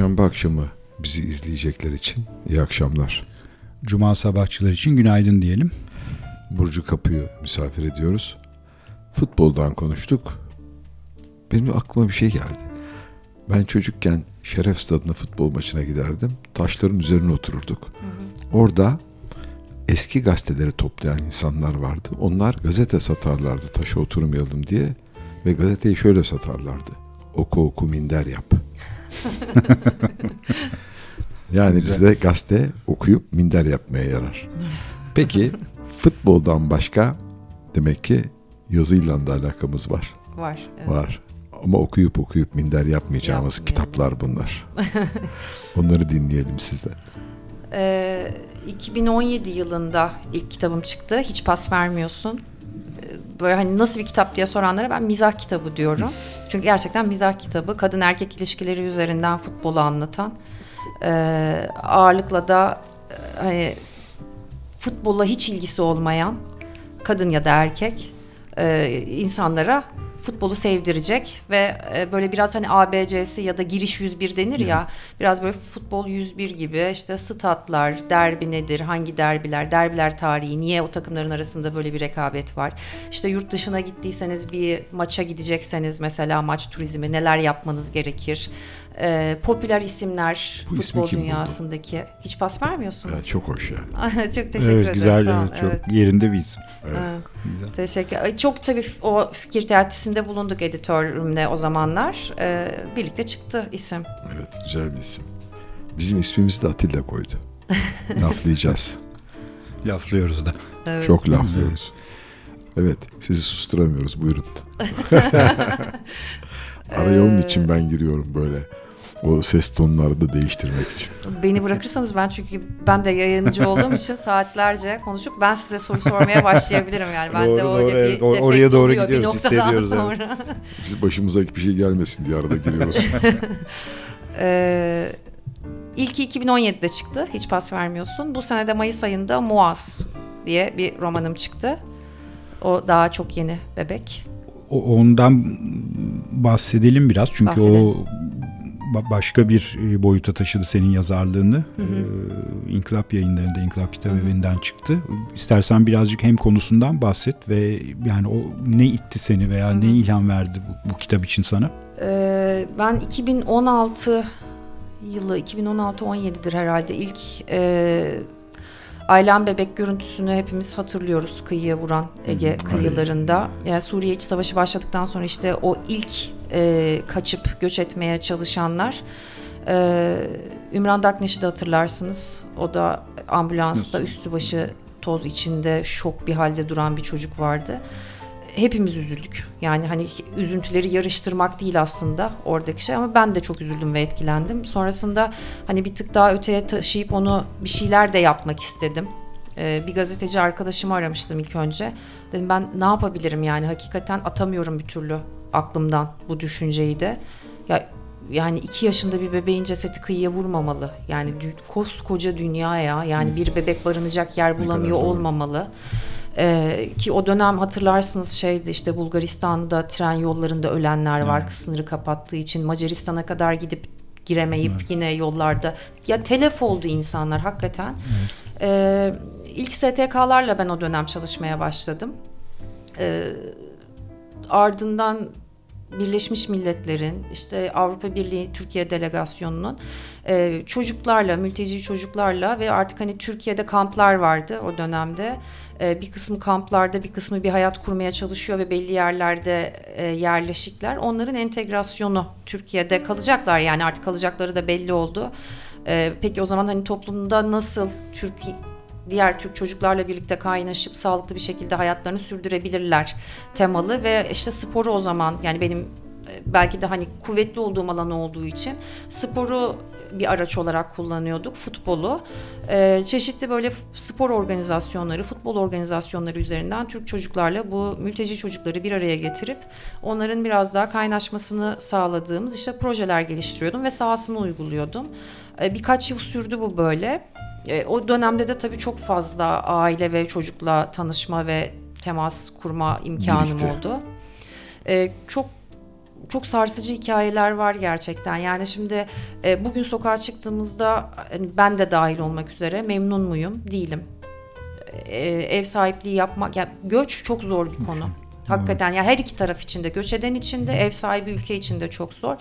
Perşembe akşamı bizi izleyecekler için iyi akşamlar. Cuma sabahçılar için günaydın diyelim. Burcu Kapı'yı misafir ediyoruz. Futboldan konuştuk. Benim aklıma bir şey geldi. Ben çocukken Şeref Stadı'na futbol maçına giderdim. Taşların üzerine otururduk. Orada eski gazeteleri toplayan insanlar vardı. Onlar gazete satarlardı taşa oturmayalım diye. Ve gazeteyi şöyle satarlardı. Oku oku minder yap. yani bizde gazete okuyup minder yapmaya yarar. Peki futboldan başka demek ki yazıyla da alakamız var. Var. evet. Var. Ama okuyup okuyup minder yapmayacağımız Yapmayalım. kitaplar bunlar. Onları dinleyelim sizden. Ee, 2017 yılında ilk kitabım çıktı. Hiç pas vermiyorsun. Böyle hani nasıl bir kitap diye soranlara ben mizah kitabı diyorum. Çünkü gerçekten mizah kitabı. Kadın erkek ilişkileri üzerinden futbolu anlatan. Ee, ağırlıkla da e, hani futbolla hiç ilgisi olmayan kadın ya da erkek e, insanlara futbolu sevdirecek ve e, böyle biraz hani ABC'si ya da giriş 101 denir ya biraz böyle futbol 101 gibi işte statlar, derbi nedir, hangi derbiler, derbiler tarihi, niye o takımların arasında böyle bir rekabet var. İşte yurt dışına gittiyseniz bir maça gidecekseniz mesela maç turizmi neler yapmanız gerekir. E, popüler isimler Bu ismi futbol kim buldu? dünyasındaki. Hiç pas vermiyorsun. Evet, çok hoş ya. çok teşekkür evet ederim. güzel sağ ol. evet, çok yerinde bir isim. Evet, Güzel. teşekkür. Çok tabii o fikir teatisinde bulunduk editörümle o zamanlar. Ee, birlikte çıktı isim. Evet güzel bir isim. Bizim ismimizi de Atilla koydu. Laflayacağız. Laflıyoruz da. Evet. Çok laflıyoruz. Evet sizi susturamıyoruz buyurun. Araya onun için ben giriyorum böyle. O ses tonlarını da değiştirmek için. Beni bırakırsanız ben çünkü ben de yayıncı olduğum için saatlerce konuşup ben size soru sormaya başlayabilirim yani. Ben de Doğru, öyle doğru, bir evet. O- defekt oraya doğru oluyor bir gidiyoruz, noktadan hissediyoruz, evet. sonra. Biz başımıza hiçbir şey gelmesin diye arada giriyoruz. Ee, ilki 2017'de çıktı. Hiç pas vermiyorsun. Bu sene de Mayıs ayında Muaz diye bir romanım çıktı. O daha çok yeni bebek. Ondan bahsedelim biraz çünkü Bahsedelim. o ba- başka bir e, boyuta taşıdı senin yazarlığını. Ee, İnkılap yayınlarında, İnkılap Kitap Evi'nden çıktı. İstersen birazcık hem konusundan bahset ve yani o ne itti seni veya ne ilham verdi bu, bu kitap için sana? Ee, ben 2016 yılı 2016-17'dir herhalde ilk e, Aylan bebek görüntüsünü hepimiz hatırlıyoruz kıyıya vuran Ege kıyılarında. Yani Suriye İç Savaşı başladıktan sonra işte o ilk e, kaçıp göç etmeye çalışanlar e, Ümran Dakneş'i de hatırlarsınız. O da ambulansta üstü başı toz içinde şok bir halde duran bir çocuk vardı hepimiz üzüldük. Yani hani üzüntüleri yarıştırmak değil aslında oradaki şey ama ben de çok üzüldüm ve etkilendim. Sonrasında hani bir tık daha öteye taşıyıp onu bir şeyler de yapmak istedim. Ee, bir gazeteci arkadaşımı aramıştım ilk önce. Dedim ben ne yapabilirim yani hakikaten atamıyorum bir türlü aklımdan bu düşünceyi de. Ya yani iki yaşında bir bebeğin cesedi kıyıya vurmamalı. Yani koskoca dünya ya. Yani bir bebek barınacak yer bulamıyor doğru. Ee, ki o dönem hatırlarsınız şeydi işte Bulgaristan'da tren yollarında ölenler var sınırı kapattığı için Macaristan'a kadar gidip giremeyip yine yollarda ya telef oldu insanlar hakikaten. Ee, ilk STK'larla ben o dönem çalışmaya başladım. Ee, ardından Birleşmiş Milletler'in işte Avrupa Birliği Türkiye delegasyonunun e, çocuklarla, mülteci çocuklarla ve artık hani Türkiye'de kamplar vardı o dönemde. E, bir kısmı kamplarda, bir kısmı bir hayat kurmaya çalışıyor ve belli yerlerde e, yerleşikler. Onların entegrasyonu Türkiye'de kalacaklar yani artık kalacakları da belli oldu. E, peki o zaman hani toplumda nasıl Türkiye diğer Türk çocuklarla birlikte kaynaşıp sağlıklı bir şekilde hayatlarını sürdürebilirler temalı ve işte sporu o zaman yani benim e, belki de hani kuvvetli olduğum alan olduğu için sporu bir araç olarak kullanıyorduk futbolu. Ee, çeşitli böyle spor organizasyonları, futbol organizasyonları üzerinden Türk çocuklarla bu mülteci çocukları bir araya getirip onların biraz daha kaynaşmasını sağladığımız işte projeler geliştiriyordum ve sahasını uyguluyordum. Ee, birkaç yıl sürdü bu böyle. E, o dönemde de tabii çok fazla aile ve çocukla tanışma ve temas kurma imkanım Birlikte. oldu. E, çok çok sarsıcı hikayeler var gerçekten. Yani şimdi e, bugün sokağa çıktığımızda hani ben de dahil olmak üzere memnun muyum? Değilim. E, ev sahipliği yapmak, yani göç çok zor bir konu. Hakikaten yani her iki taraf içinde göç eden için de ev sahibi ülke için de çok zor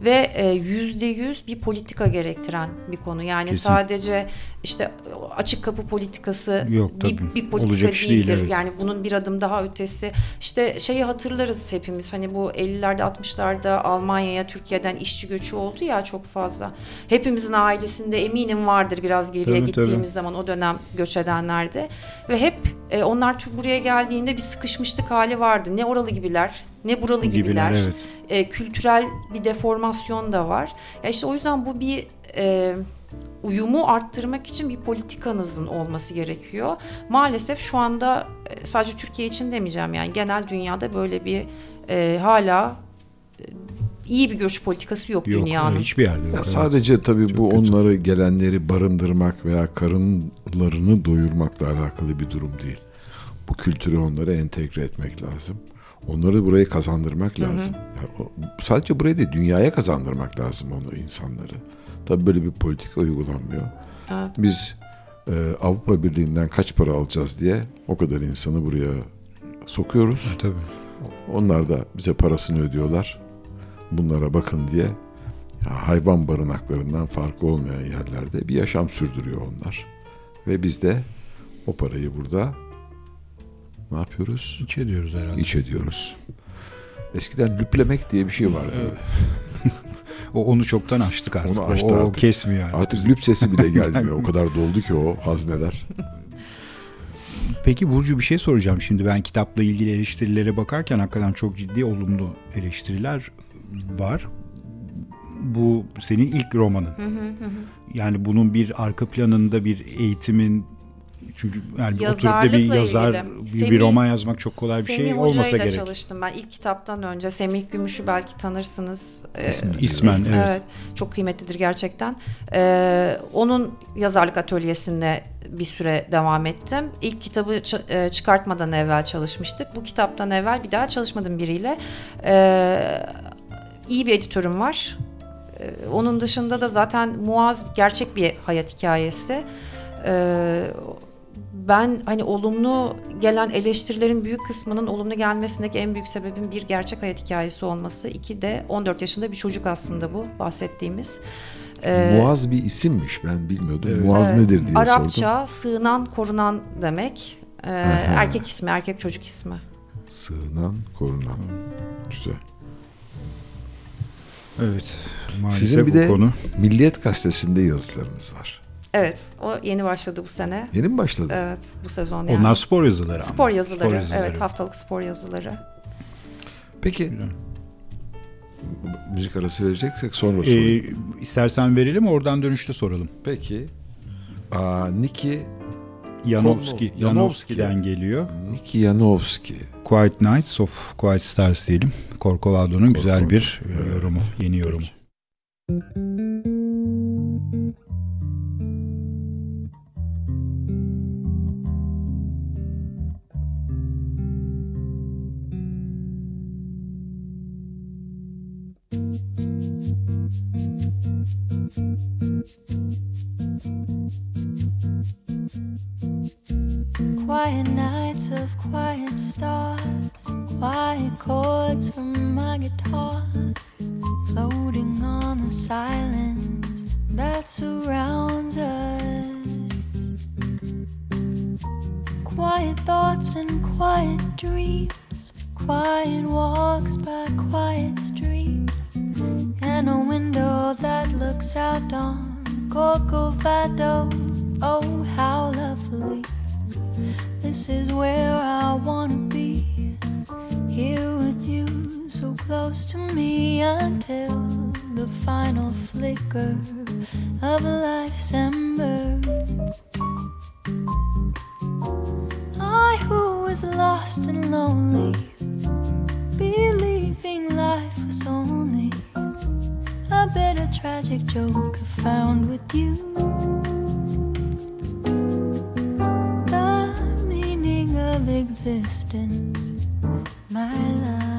ve e, yüzde yüz bir politika gerektiren bir konu. Yani Kesin. sadece işte açık kapı politikası Yok, bir, tabii. bir politika Olacak iş değil, değildir. evet. Yani bunun bir adım daha ötesi. İşte şeyi hatırlarız hepimiz. Hani bu 50'lerde 60'larda Almanya'ya Türkiye'den işçi göçü oldu ya çok fazla. Hepimizin ailesinde eminim vardır biraz geriye Tabii, tabii. gittiğimiz zaman o dönem göç edenlerde. Ve hep e, onlar buraya geldiğinde bir sıkışmışlık hali vardı. Ne oralı gibiler ne buralı gibiler. Gibiler evet. E, kültürel bir deformasyon da var. Ya işte o yüzden bu bir e, uyumu arttırmak için bir politikanızın olması gerekiyor. Maalesef şu anda e, sadece Türkiye için demeyeceğim yani genel dünyada böyle bir e, hala e, iyi bir göç politikası yok, Yok dünyanın. hiçbir yerde yok. Ya sadece tabii Çok bu kötü. onları gelenleri barındırmak veya karınlarını doyurmakla alakalı bir durum değil. Bu kültürü onlara entegre etmek lazım. Onları buraya kazandırmak lazım. Yani o- sadece buraya değil dünyaya kazandırmak lazım onu insanları. Tabii böyle bir politika uygulanmıyor. Evet. Biz e, Avrupa Birliği'nden kaç para alacağız diye o kadar insanı buraya sokuyoruz. Tabii. Onlar da bize parasını ödüyorlar. Bunlara bakın diye ya hayvan barınaklarından farkı olmayan yerlerde bir yaşam sürdürüyor onlar. Ve biz de o parayı burada ne yapıyoruz? İç ediyoruz herhalde. İç ediyoruz. Eskiden lüplemek diye bir şey vardı. O onu çoktan açtık artık. Onu O- açtı o, artık. kesmiyor artık. Artık lüp sesi bile gelmiyor. O kadar doldu ki o hazneler. Peki Burcu bir şey soracağım şimdi. Ben kitapla ilgili eleştirilere bakarken hakikaten çok ciddi olumlu eleştiriler var. Bu senin ilk romanın. Yani bunun bir arka planında bir eğitimin çünkü yani bir oturup da bir yazar ilgili. bir, roman yazmak çok kolay bir Semih şey Hoca'yla olmasa gerek. çalıştım ben ilk kitaptan önce. Semih Gümüş'ü belki tanırsınız. Ee, İsmen. İsmen, İsmen, evet. Çok kıymetlidir gerçekten. Ee, onun yazarlık atölyesinde bir süre devam ettim. İlk kitabı ç- e, çıkartmadan evvel çalışmıştık. Bu kitaptan evvel bir daha çalışmadım biriyle. Ee, iyi bir editörüm var. Ee, onun dışında da zaten Muaz gerçek bir hayat hikayesi. Ee, ben hani olumlu gelen eleştirilerin büyük kısmının olumlu gelmesindeki en büyük sebebin bir gerçek hayat hikayesi olması. iki de 14 yaşında bir çocuk aslında bu bahsettiğimiz. Ee, Muaz bir isimmiş ben bilmiyordum. Evet. Muaz Evet. nedir diye sordum. Arapça sığınan, korunan demek. Ee, erkek ismi, erkek çocuk ismi. Sığınan, korunan. Güzel. Evet. Maalesef Sizin bir bu de konu. Milliyet Gazetesi'nde yazılarınız var. Evet, o yeni başladı bu sene. Yeni mi başladı? Evet, bu sezon yani. Onlar spor yazıları ama. spor yazıları. Spor yazıları. Evet, haftalık spor yazıları. Peki Güzel. müzik arası vereceksek sonra sorayım. Ee, istersen verelim oradan dönüşte soralım. Peki Aa, Niki Yanovski, Yanovski. Yanovski'den geliyor. Niki Yanovski. Quiet Nights of Quiet Stars diyelim. Corcovado'nun güzel bir e, yorumu, yeni yorumu. Quiet nights of quiet stars, quiet chords from my guitar, floating on the silence that surrounds us. Quiet thoughts and quiet dreams, quiet walks by quiet streets, and a window that looks out on Corcovado. Oh, how lovely! This is where I wanna be. Here with you, so close to me until the final flicker of life's ember. I who was lost and lonely, believing life was only a bitter tragic joke I found with you. The meaning of existence, my love.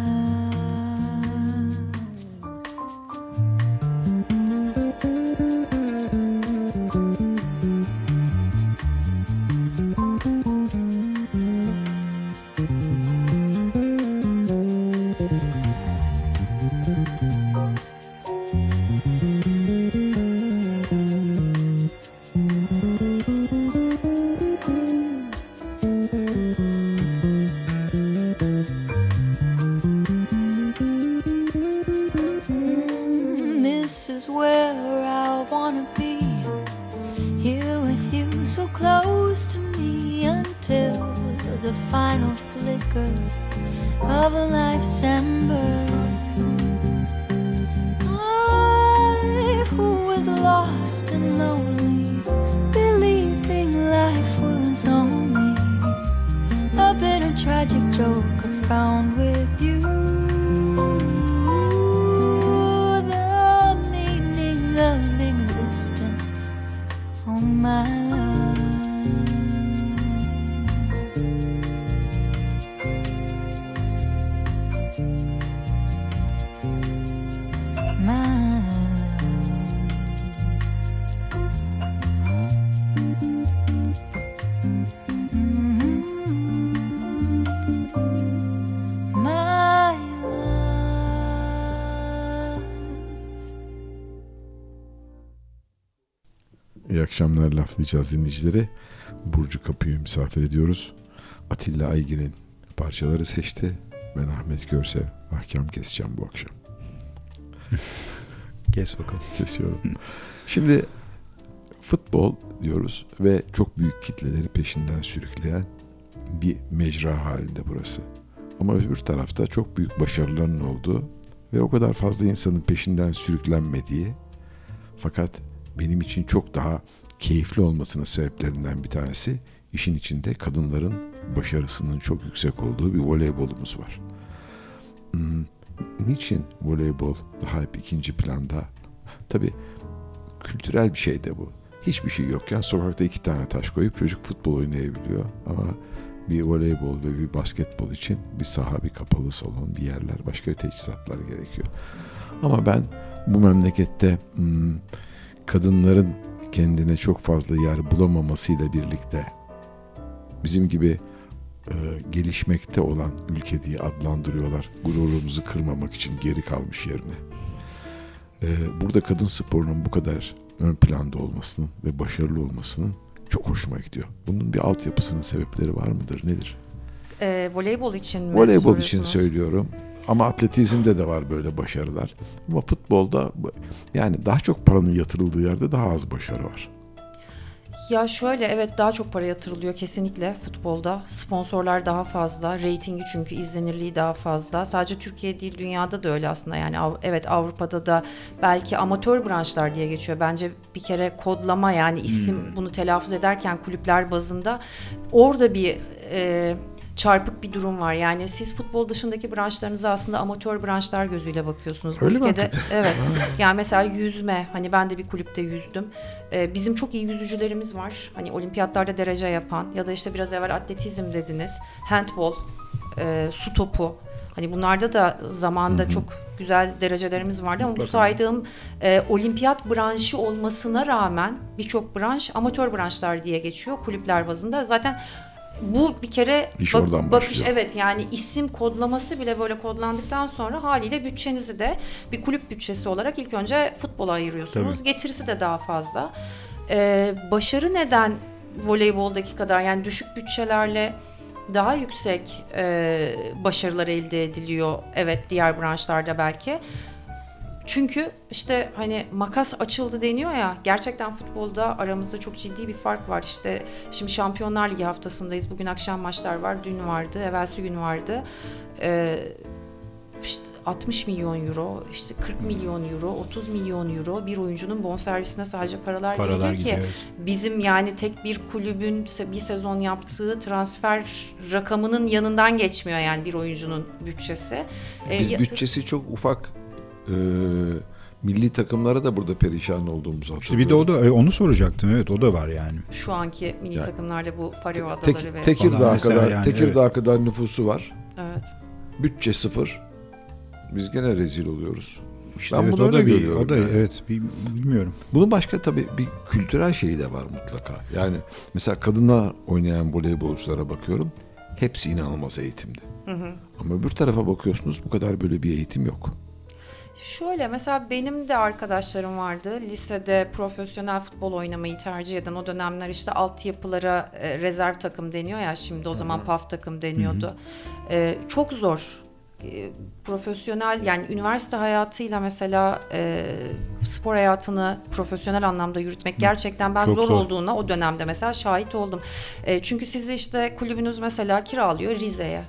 Laflayacağız dinleyicileri. Burcu Kapı'yı misafir ediyoruz. Atilla Aygin'in parçaları seçti. Ben Ahmet Görsev. Ahkam keseceğim bu akşam. Kes bakalım. Kesiyorum. Şimdi futbol diyoruz ve çok büyük kitleleri peşinden sürükleyen bir mecra halinde burası. Ama öbür tarafta çok büyük başarıların olduğu ve o kadar fazla insanın peşinden sürüklenmediği fakat benim için çok daha keyifli olmasının sebeplerinden bir tanesi işin içinde kadınların başarısının çok yüksek olduğu bir voleybolumuz var. Hmm, niçin voleybol daha hep ikinci planda? Tabii kültürel bir şey de bu. Hiçbir şey yokken sokakta iki tane taş koyup çocuk futbol oynayabiliyor ama bir voleybol ve bir basketbol için bir saha, bir kapalı salon, bir yerler, başka teçhizatlar gerekiyor. Ama ben bu memlekette hmm, kadınların kendine çok fazla yer bulamamasıyla birlikte bizim gibi e, gelişmekte olan ülke diye adlandırıyorlar. Gururumuzu kırmamak için geri kalmış yerine. E, burada kadın sporunun bu kadar ön planda olmasının ve başarılı olmasının çok hoşuma gidiyor. Bunun bir altyapısının sebepleri var mıdır? Nedir? Ee, voleybol için mi Voleybol için söylüyorum. Ama atletizmde de var böyle başarılar. Ama futbolda yani daha çok paranın yatırıldığı yerde daha az başarı var. Ya şöyle evet daha çok para yatırılıyor kesinlikle futbolda. Sponsorlar daha fazla, reytingi çünkü izlenirliği daha fazla. Sadece Türkiye değil dünyada da öyle aslında. Yani Av- evet Avrupa'da da belki amatör branşlar diye geçiyor. Bence bir kere kodlama yani isim bunu telaffuz ederken kulüpler bazında orada bir e, çarpık bir durum var. Yani siz futbol dışındaki branşlarınıza aslında amatör branşlar gözüyle bakıyorsunuz. Bu Öyle mi ülkede hakikaten? evet. yani mesela yüzme hani ben de bir kulüpte yüzdüm. Ee, bizim çok iyi yüzücülerimiz var. Hani olimpiyatlarda derece yapan ya da işte biraz evvel atletizm dediniz. Handbol, e, su topu. Hani bunlarda da zamanda çok güzel derecelerimiz vardı ama bu saydığım e, olimpiyat branşı olmasına rağmen birçok branş amatör branşlar diye geçiyor kulüpler bazında. Zaten bu bir kere İş bak- bakış başlıyor. evet yani isim kodlaması bile böyle kodlandıktan sonra haliyle bütçenizi de bir kulüp bütçesi olarak ilk önce futbola ayırıyorsunuz. Tabii. Getirisi de daha fazla. Ee, başarı neden voleyboldaki kadar yani düşük bütçelerle daha yüksek e, başarılar elde ediliyor. Evet diğer branşlarda belki. Çünkü işte hani makas açıldı deniyor ya gerçekten futbolda aramızda çok ciddi bir fark var. İşte şimdi Şampiyonlar Ligi haftasındayız. Bugün akşam maçlar var. Dün vardı, evvelsi gün vardı. Ee, işte 60 milyon euro, işte 40 milyon euro, 30 milyon euro bir oyuncunun bonservisine sadece paralar, Paralar geliyor ki gidiyor. evet. bizim yani tek bir kulübün bir sezon yaptığı transfer rakamının yanından geçmiyor yani bir oyuncunun bütçesi. Ee, Biz ya- bütçesi çok ufak e, milli takımlara da burada perişan olduğumuzu İşte bir de o da e, onu soracaktım. Evet o da var yani. şu anki milli Yani- takımlarda bu Faroe Adaları Tek, ve Tekirdağ kadar yani, Tekirdağ kadar nüfusu var. evet. Bütçe sıfır. Biz gene rezil oluyoruz. İşte Ben evet, bunu o da öyle bir, görüyorum o da yani. evet bir, bilmiyorum. Bunun başka tabii bir kültürel şeyi de var mutlaka. Yani mesela kadınlar oynayan voleybolculara bakıyorum. Hepsi inanılmaz eğitimli. Ama öbür tarafa bakıyorsunuz bu kadar böyle bir eğitim yok. Şöyle mesela benim de arkadaşlarım vardı. Lisede profesyonel futbol oynamayı tercih eden o dönemler işte altyapılara e, rezerv takım deniyor ya şimdi o zaman PAF takım deniyordu. E, çok zor. E, profesyonel yani üniversite hayatıyla mesela e, spor hayatını profesyonel anlamda yürütmek gerçekten ben Çok zor, zor. olduğuna o dönemde mesela şahit oldum. E, çünkü sizi işte kulübünüz mesela kiralıyor Rize'ye.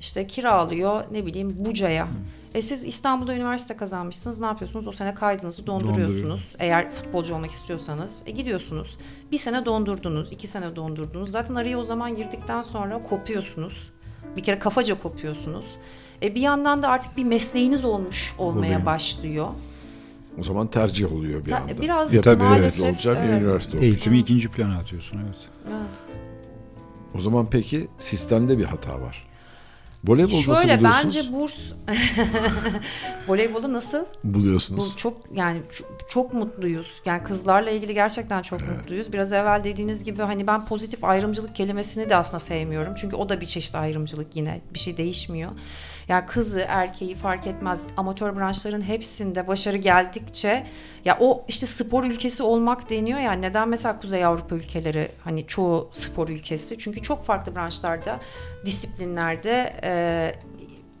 İşte kiralıyor ne bileyim Buca'ya. E siz İstanbul'da üniversite kazanmışsınız. Ne yapıyorsunuz? O sene kaydınızı donduruyorsunuz. Eğer futbolcu olmak istiyorsanız. E gidiyorsunuz. Bir sene dondurdunuz. iki sene dondurdunuz. Zaten araya o zaman girdikten sonra kopuyorsunuz. Bir kere kafaca kopuyorsunuz. E bir yandan da artık bir mesleğiniz olmuş olmaya başlıyor. O zaman tercih oluyor bir Ta- anda. biraz ya tabii, evet. maalesef olacağım ya evet. üniversite olacağım. Eğitimi ikinci plana atıyorsun evet. Evet. O zaman peki sistemde bir hata var. Voleybol nasıl Şöyle buluyorsunuz? bence burs voleybolu nasıl? Buluyorsunuz. Bu çok yani çok, çok mutluyuz. Yani kızlarla ilgili gerçekten çok mutluyuz. Biraz evvel dediğiniz gibi hani ben pozitif ayrımcılık kelimesini de aslında sevmiyorum. Çünkü o da bir çeşit ayrımcılık yine. Bir şey değişmiyor. Yani kızı, erkeği fark etmez. Amatör branşların hepsinde başarı geldikçe ya o işte spor ülkesi olmak deniyor ya. Neden mesela Kuzey Avrupa ülkeleri hani çoğu spor ülkesi? Çünkü çok farklı branşlarda, disiplinlerde e,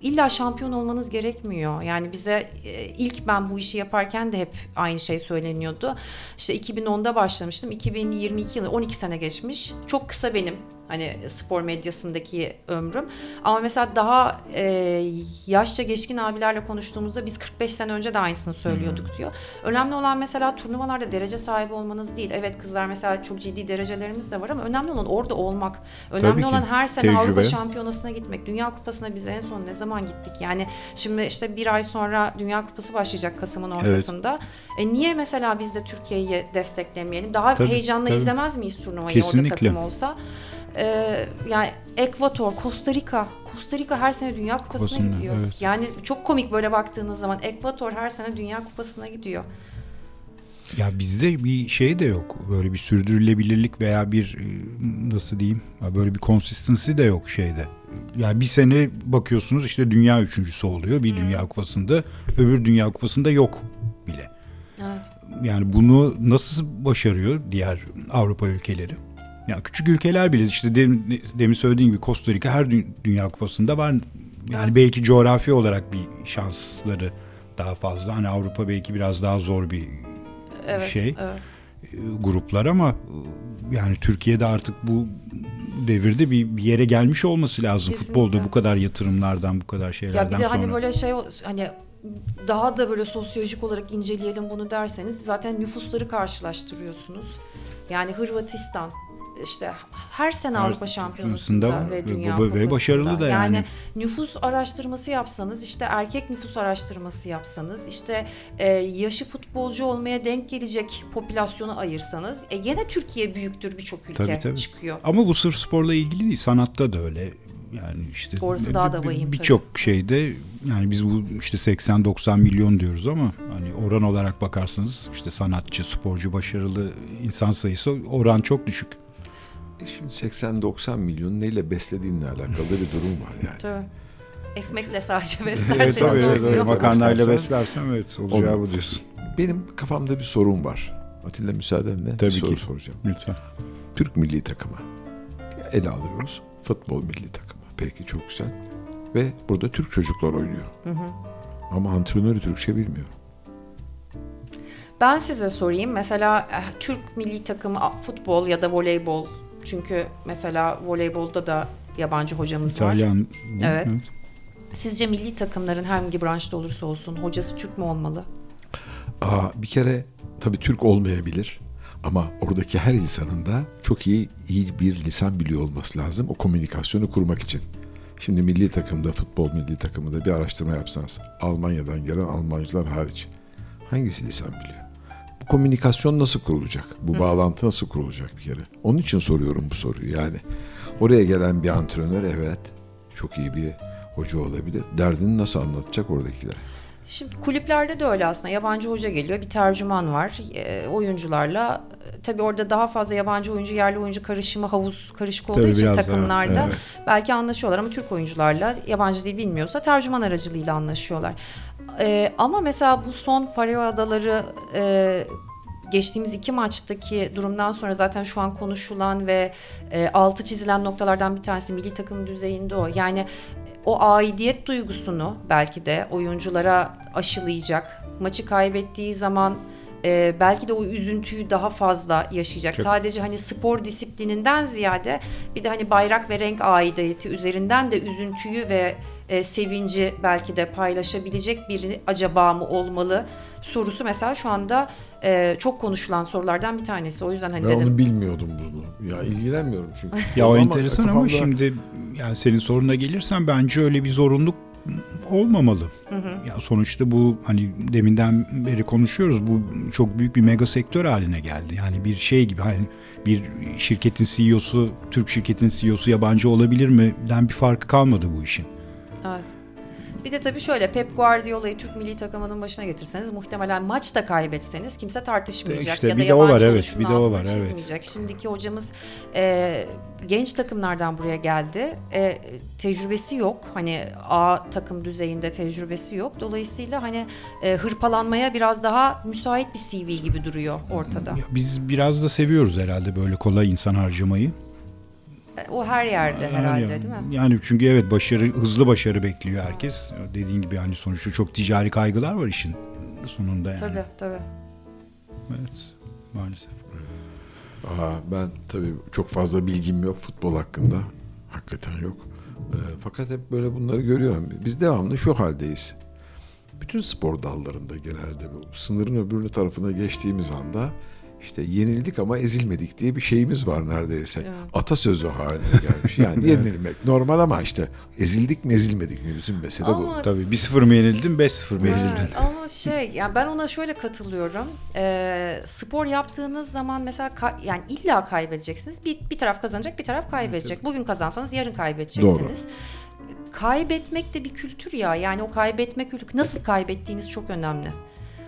İlla şampiyon olmanız gerekmiyor. Yani bize ilk ben bu işi yaparken de hep aynı şey söyleniyordu. İşte 2010'da başlamıştım. 2022 yılı 12 sene geçmiş. Çok kısa benim hani spor medyasındaki ömrüm. Ama mesela daha e, yaşça geçkin abilerle konuştuğumuzda biz 45 sene önce de aynısını söylüyorduk diyor. Önemli olan mesela turnuvalarda derece sahibi olmanız değil. Evet kızlar mesela çok ciddi derecelerimiz de var ama önemli olan orada olmak. Önemli Tabii ki. olan her sene Tecrübe. Avrupa Şampiyonası'na gitmek. Dünya Kupası'na biz en son ne zaman gittik? Yani şimdi işte bir ay sonra Dünya Kupası başlayacak Kasım'ın ortasında. E niye mesela biz de Türkiye'yi desteklemeyelim? Daha Tabii, heyecanla tabii. izlemez miyiz turnuvayı Kesinlikle. orada takım olsa? E, yani Ekvator, Costa Rica. Costa Rica her sene Dünya Kupası'na Kupası'na, gidiyor. evet. Yani çok komik böyle baktığınız zaman. Ekvator her sene Dünya Kupası'na gidiyor. Ya bizde bir şey de yok. Böyle bir sürdürülebilirlik veya bir e, nasıl diyeyim? Böyle bir consistency de yok şeyde. Yani bir sene bakıyorsunuz işte dünya üçüncüsü oluyor bir dünya kupasında. Öbür dünya kupasında yok bile. Evet. Yani bunu nasıl başarıyor diğer Avrupa ülkeleri? Yani küçük ülkeler bile işte demin, demin söylediğim gibi Costa Rica her dü- dünya kupasında var. Yani Evet. belki coğrafi olarak bir şansları daha fazla. Hani Avrupa belki biraz daha zor bir Evet. Şey, evet. e, gruplar ama e, yani Türkiye'de artık bu devirde bir, bir yere gelmiş olması lazım Kesinlikle. futbolda bu kadar yatırımlardan bu kadar şeylerden Ya bir de sonra. hani böyle şey hani daha da böyle sosyolojik olarak inceleyelim bunu derseniz zaten nüfusları karşılaştırıyorsunuz. Yani Hırvatistan işte her sene Her Avrupa Şampiyonası'nda var ve ve Dünya ve Kupası'nda. başarılı da yani. nüfus araştırması yapsanız işte erkek nüfus araştırması yapsanız işte e, yaşı futbolcu olmaya denk gelecek popülasyonu ayırsanız e, gene Türkiye büyüktür birçok ülke Tabii, tabii. çıkıyor. Ama bu sırf sporla ilgili değil sanatta da öyle. Yani işte Orası daha da vahim Birçok şeyde yani biz bu işte 80-90 milyon diyoruz ama hani oran olarak bakarsanız işte sanatçı, sporcu, başarılı insan sayısı oran çok düşük. E Şimdi 80-90 milyon neyle beslediğinle alakalı bir durum var yani. Tabii. Ekmekle sadece beslerseniz evet, evet. makarnayla Beslersen- evet olacağı bu diyorsun. Benim kafamda bir sorun var. Atilla müsaadenle Tabii bir soru ki. soracağım. Lütfen. Türk milli takımı ele alıyoruz. Futbol milli takımı. Peki çok güzel. Ve burada Türk çocuklar oynuyor. Ama antrenörü Türkçe bilmiyor. Ben size sorayım. Mesela eh, Türk milli takımı futbol ya da voleybol. Çünkü mesela voleybolda da yabancı hocamız var. İtalyan. Evet. Sizce milli takımların hangi branşta olursa olsun hocası Türk mü olmalı? Aa, bir kere tabii Türk olmayabilir. Ama oradaki her insanın da çok iyi iyi bir lisan biliyor olması lazım o komünikasyonu kurmak için. Şimdi milli takımda, futbol milli takımında bir araştırma yapsanız Almanya'dan gelen Almancılar hariç hangisi lisan biliyor? Komünikasyon nasıl kurulacak? Bu bağlantı nasıl kurulacak bir kere? Onun için soruyorum bu soruyu. Yani oraya gelen bir antrenör evet çok iyi bir hoca olabilir. Derdini nasıl anlatacak oradakilere? Şimdi kulüplerde de öyle aslında. Yabancı hoca geliyor, bir tercüman var. E, oyuncularla tabii orada daha fazla yabancı oyuncu, yerli oyuncu karışımı havuz karışık olduğu Tabii için biraz daha, takımlarda evet. belki anlaşıyorlar ama Türk oyuncularla yabancı dil bilmiyorsa tercüman aracılığıyla anlaşıyorlar. E, ama mesela bu son Faroe Adaları e, geçtiğimiz iki maçtaki durumdan sonra zaten şu an konuşulan ve e, altı çizilen noktalardan bir tanesi milli takım düzeyinde o. Yani o aidiyet duygusunu belki de oyunculara aşılayacak. Maçı kaybettiği zaman e, belki de o üzüntüyü daha fazla yaşayacak. Çok. Sadece hani spor disiplininden ziyade bir de hani bayrak ve renk aidiyeti üzerinden de üzüntüyü ve e, sevinci belki de paylaşabilecek biri acaba mı olmalı sorusu mesela şu anda e, çok konuşulan sorulardan bir tanesi. O yüzden hani Ben dedim. onu bilmiyordum bunu. Ya ilgilenmiyorum çünkü. Ya o enteresan ama kafamda- şimdi yani senin soruna gelirsen bence öyle bir zorunluluk olmamalı. Ya sonuçta bu hani deminden beri konuşuyoruz bu çok büyük bir mega sektör haline geldi. Yani bir şey gibi hani bir şirketin CEO'su Türk şirketin CEO'su yabancı olabilir mi? Den bir farkı kalmadı bu işin. Evet. Bir de tabii şöyle Pep Guardiola'yı Türk milli takımının başına getirseniz muhtemelen maç da kaybetseniz kimse tartışmayacak İşte ya da o var, yabancı evet, bir de o var, evet. Şimdiki hocamız e, genç takımlardan buraya geldi. E, tecrübesi yok. Hani A takım düzeyinde tecrübesi yok. Dolayısıyla hani e, hırpalanmaya biraz daha müsait bir CV gibi duruyor ortada. Ya biz biraz da seviyoruz herhalde böyle kolay insan harcamayı. E, O her yerde herhalde yani, değil mi? Yani çünkü evet başarı hızlı başarı bekliyor herkes. Dediğin gibi hani sonuçta çok ticari kaygılar var işin sonunda yani. Tabii tabii. Evet maalesef. Aa, ben tabii çok fazla bilgim yok futbol hakkında. Hakikaten yok. Ee, fakat hep böyle bunları görüyorum. Biz devamlı şu haldeyiz. Bütün spor dallarında genelde bu sınırın öbürünü tarafına geçtiğimiz anda işte yenildik ama ezilmedik diye bir şeyimiz var neredeyse. Evet. Atasözü haline gelmiş. Yani yenilmek normal ama işte ezildik mi ezilmedik mi bütün mesele bu. Ama Tabii 1-0 mı yenildin 5-0 mı Evet, yenildin? ama şey yani ben ona şöyle katılıyorum. Ee, spor yaptığınız zaman mesela ka- yani illa kaybedeceksiniz. Bir, bir taraf kazanacak, bir taraf kaybedecek. Bugün kazansanız yarın kaybedeceksiniz. Kaybetmek de bir kültür ya. Yani o kaybetme kültürü nasıl kaybettiğiniz çok önemli.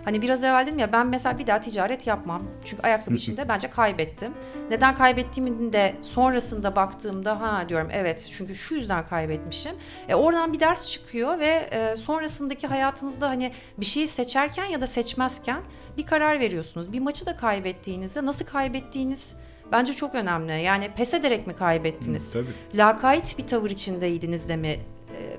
Hani biraz evvel dedim ya ben mesela bir daha ticaret yapmam. Çünkü ayakkabı işinde bence kaybettim. Neden kaybettiğimin de sonrasında baktığımda ha diyorum evet çünkü şu yüzden kaybetmişim. E, oradan bir ders çıkıyor ve e, sonrasındaki hayatınızda hani bir şeyi seçerken ya da seçmezken bir karar veriyorsunuz. Bir maçı da kaybettiğinizde nasıl kaybettiğiniz bence çok önemli. Yani pes ederek mi kaybettiniz? Tabii. lakayt bir tavır içindeydiniz de mi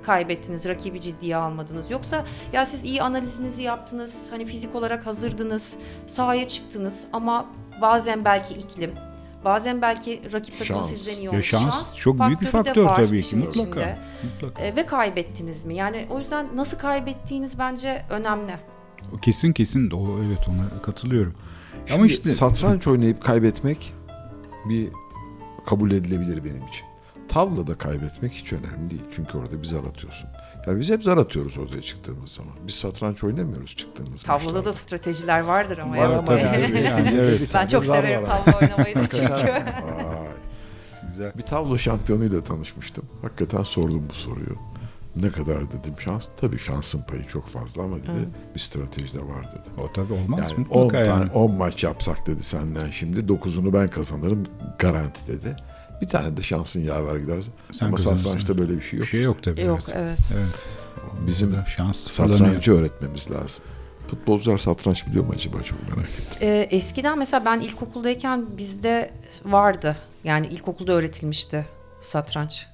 kaybettiniz, rakibi ciddiye almadınız? Yoksa ya siz iyi analizinizi yaptınız, hani fizik olarak hazırdınız, sahaya çıktınız ama bazen belki iklim, bazen belki rakip takımı Şans. sizden iyi oynuyor. şans çok büyük bir faktör tabii ki mutlaka. içinde. mutlaka. E, ve kaybettiniz mi? Yani o yüzden nasıl kaybettiğiniz bence önemli. Kesin kesin o evet ona katılıyorum. Ama Şimdi işte satranç oynayıp kaybetmek bir kabul edilebilir benim için. Tavlada kaybetmek hiç önemli değil. Çünkü orada bir zar atıyorsun. Ya biz hep zar atıyoruz ortaya çıktığımız zaman. Biz satranç oynamıyoruz çıktığımız Tavlada maçlarda. da stratejiler vardır ama. Var yani. tabii, tabii, yani, evet. ben çok severim tavla oynamayı da çünkü. Vay. güzel. Bir tablo şampiyonuyla tanışmıştım. Hakikaten sordum bu soruyu. Ne kadar dedim şans? Tabii şansın payı çok fazla ama dedi bir strateji de var dedi. O tabii olmaz Yani 10 mutlaka yani. tane 10 maç yapsak dedi senden şimdi 9'unu ben kazanırım garanti dedi. Bir tane de şansın yaver giderse. Sen Ama satrançta böyle bir şey Bir yok. şey yok tabii. Yok evet. evet. Evet. Bizim şans. Satrancı öğretmemiz lazım. Futbolcular satranç biliyor mu acaba çok merak ettim. Ee, eskiden mesela ben ilkokuldayken bizde vardı. Yani ilkokulda öğretilmişti satranç.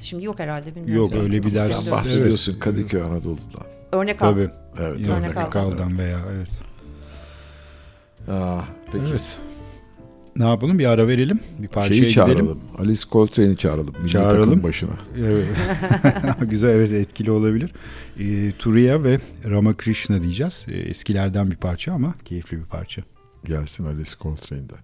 Şimdi yok herhalde bilmiyorum. Yok, öyle bir ders- Sen bahsediyorsun Evet. Kadıköy Anadolu'dan. Örnek al. Tabii. Evet. Örnek al. Kaldan veya evet. Aa, peki. Evet. Ne yapalım? Bir ara verelim. Bir parçaya Şeyi gidelim. çağıralım. Alice Coltrane'i çağıralım. Milli Çağıralım. başına. Evet. Güzel evet etkili olabilir. E, Turiya ve Ramakrishna diyeceğiz. E, eskilerden bir parça ama keyifli bir parça. Gelsin Alice Coltrane'den.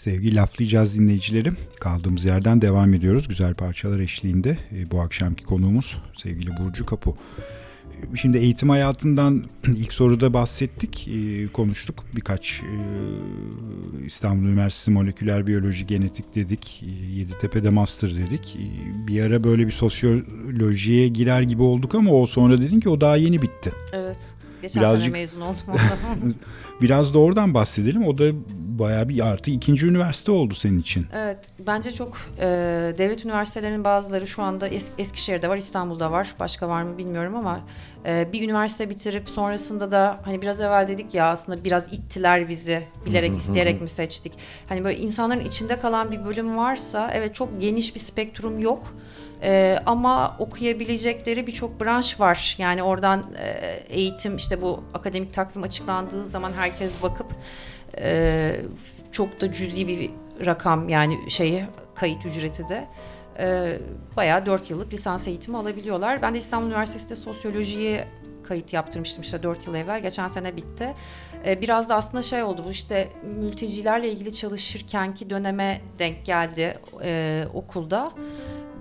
Sevgili laflayacağız dinleyicilerim. Kaldığımız yerden devam ediyoruz. Güzel parçalar eşliğinde. E, bu akşamki konuğumuz sevgili Burcu Kapu. E, şimdi eğitim hayatından ilk soruda bahsettik, e, konuştuk. Birkaç İstanbul Üniversitesi Moleküler Biyoloji Genetik dedik, Yeditepe'de Master dedik. Bir ara böyle bir sosyolojiye girer gibi olduk ama o sonra dedin ki o daha yeni bitti. Evet. Geçen Birazcık... sene mezun oldum Biraz da oradan bahsedelim. O da bayağı bir artı ikinci üniversite oldu senin için. Evet. Bence çok e, devlet üniversitelerinin bazıları şu anda es, Eskişehir'de var, İstanbul'da var. Başka var mı bilmiyorum ama e, bir üniversite bitirip sonrasında da hani biraz evvel dedik ya aslında biraz ittiler bizi. Bilerek, isteyerek mi seçtik? Hani böyle insanların içinde kalan bir bölüm varsa evet çok geniş bir spektrum yok. Ee, ama okuyabilecekleri birçok branş var. Yani oradan e, eğitim işte bu akademik takvim açıklandığı zaman herkes bakıp e, çok da cüzi bir rakam yani şeyi kayıt ücreti de e, bayağı 4 yıllık lisans eğitimi alabiliyorlar. Ben de İstanbul Üniversitesi'nde sosyolojiyi kayıt yaptırmıştım işte 4 yıl evvel. Geçen sene bitti. E, biraz da aslında şey oldu bu işte mültecilerle ilgili çalışırkenki döneme denk geldi e, okulda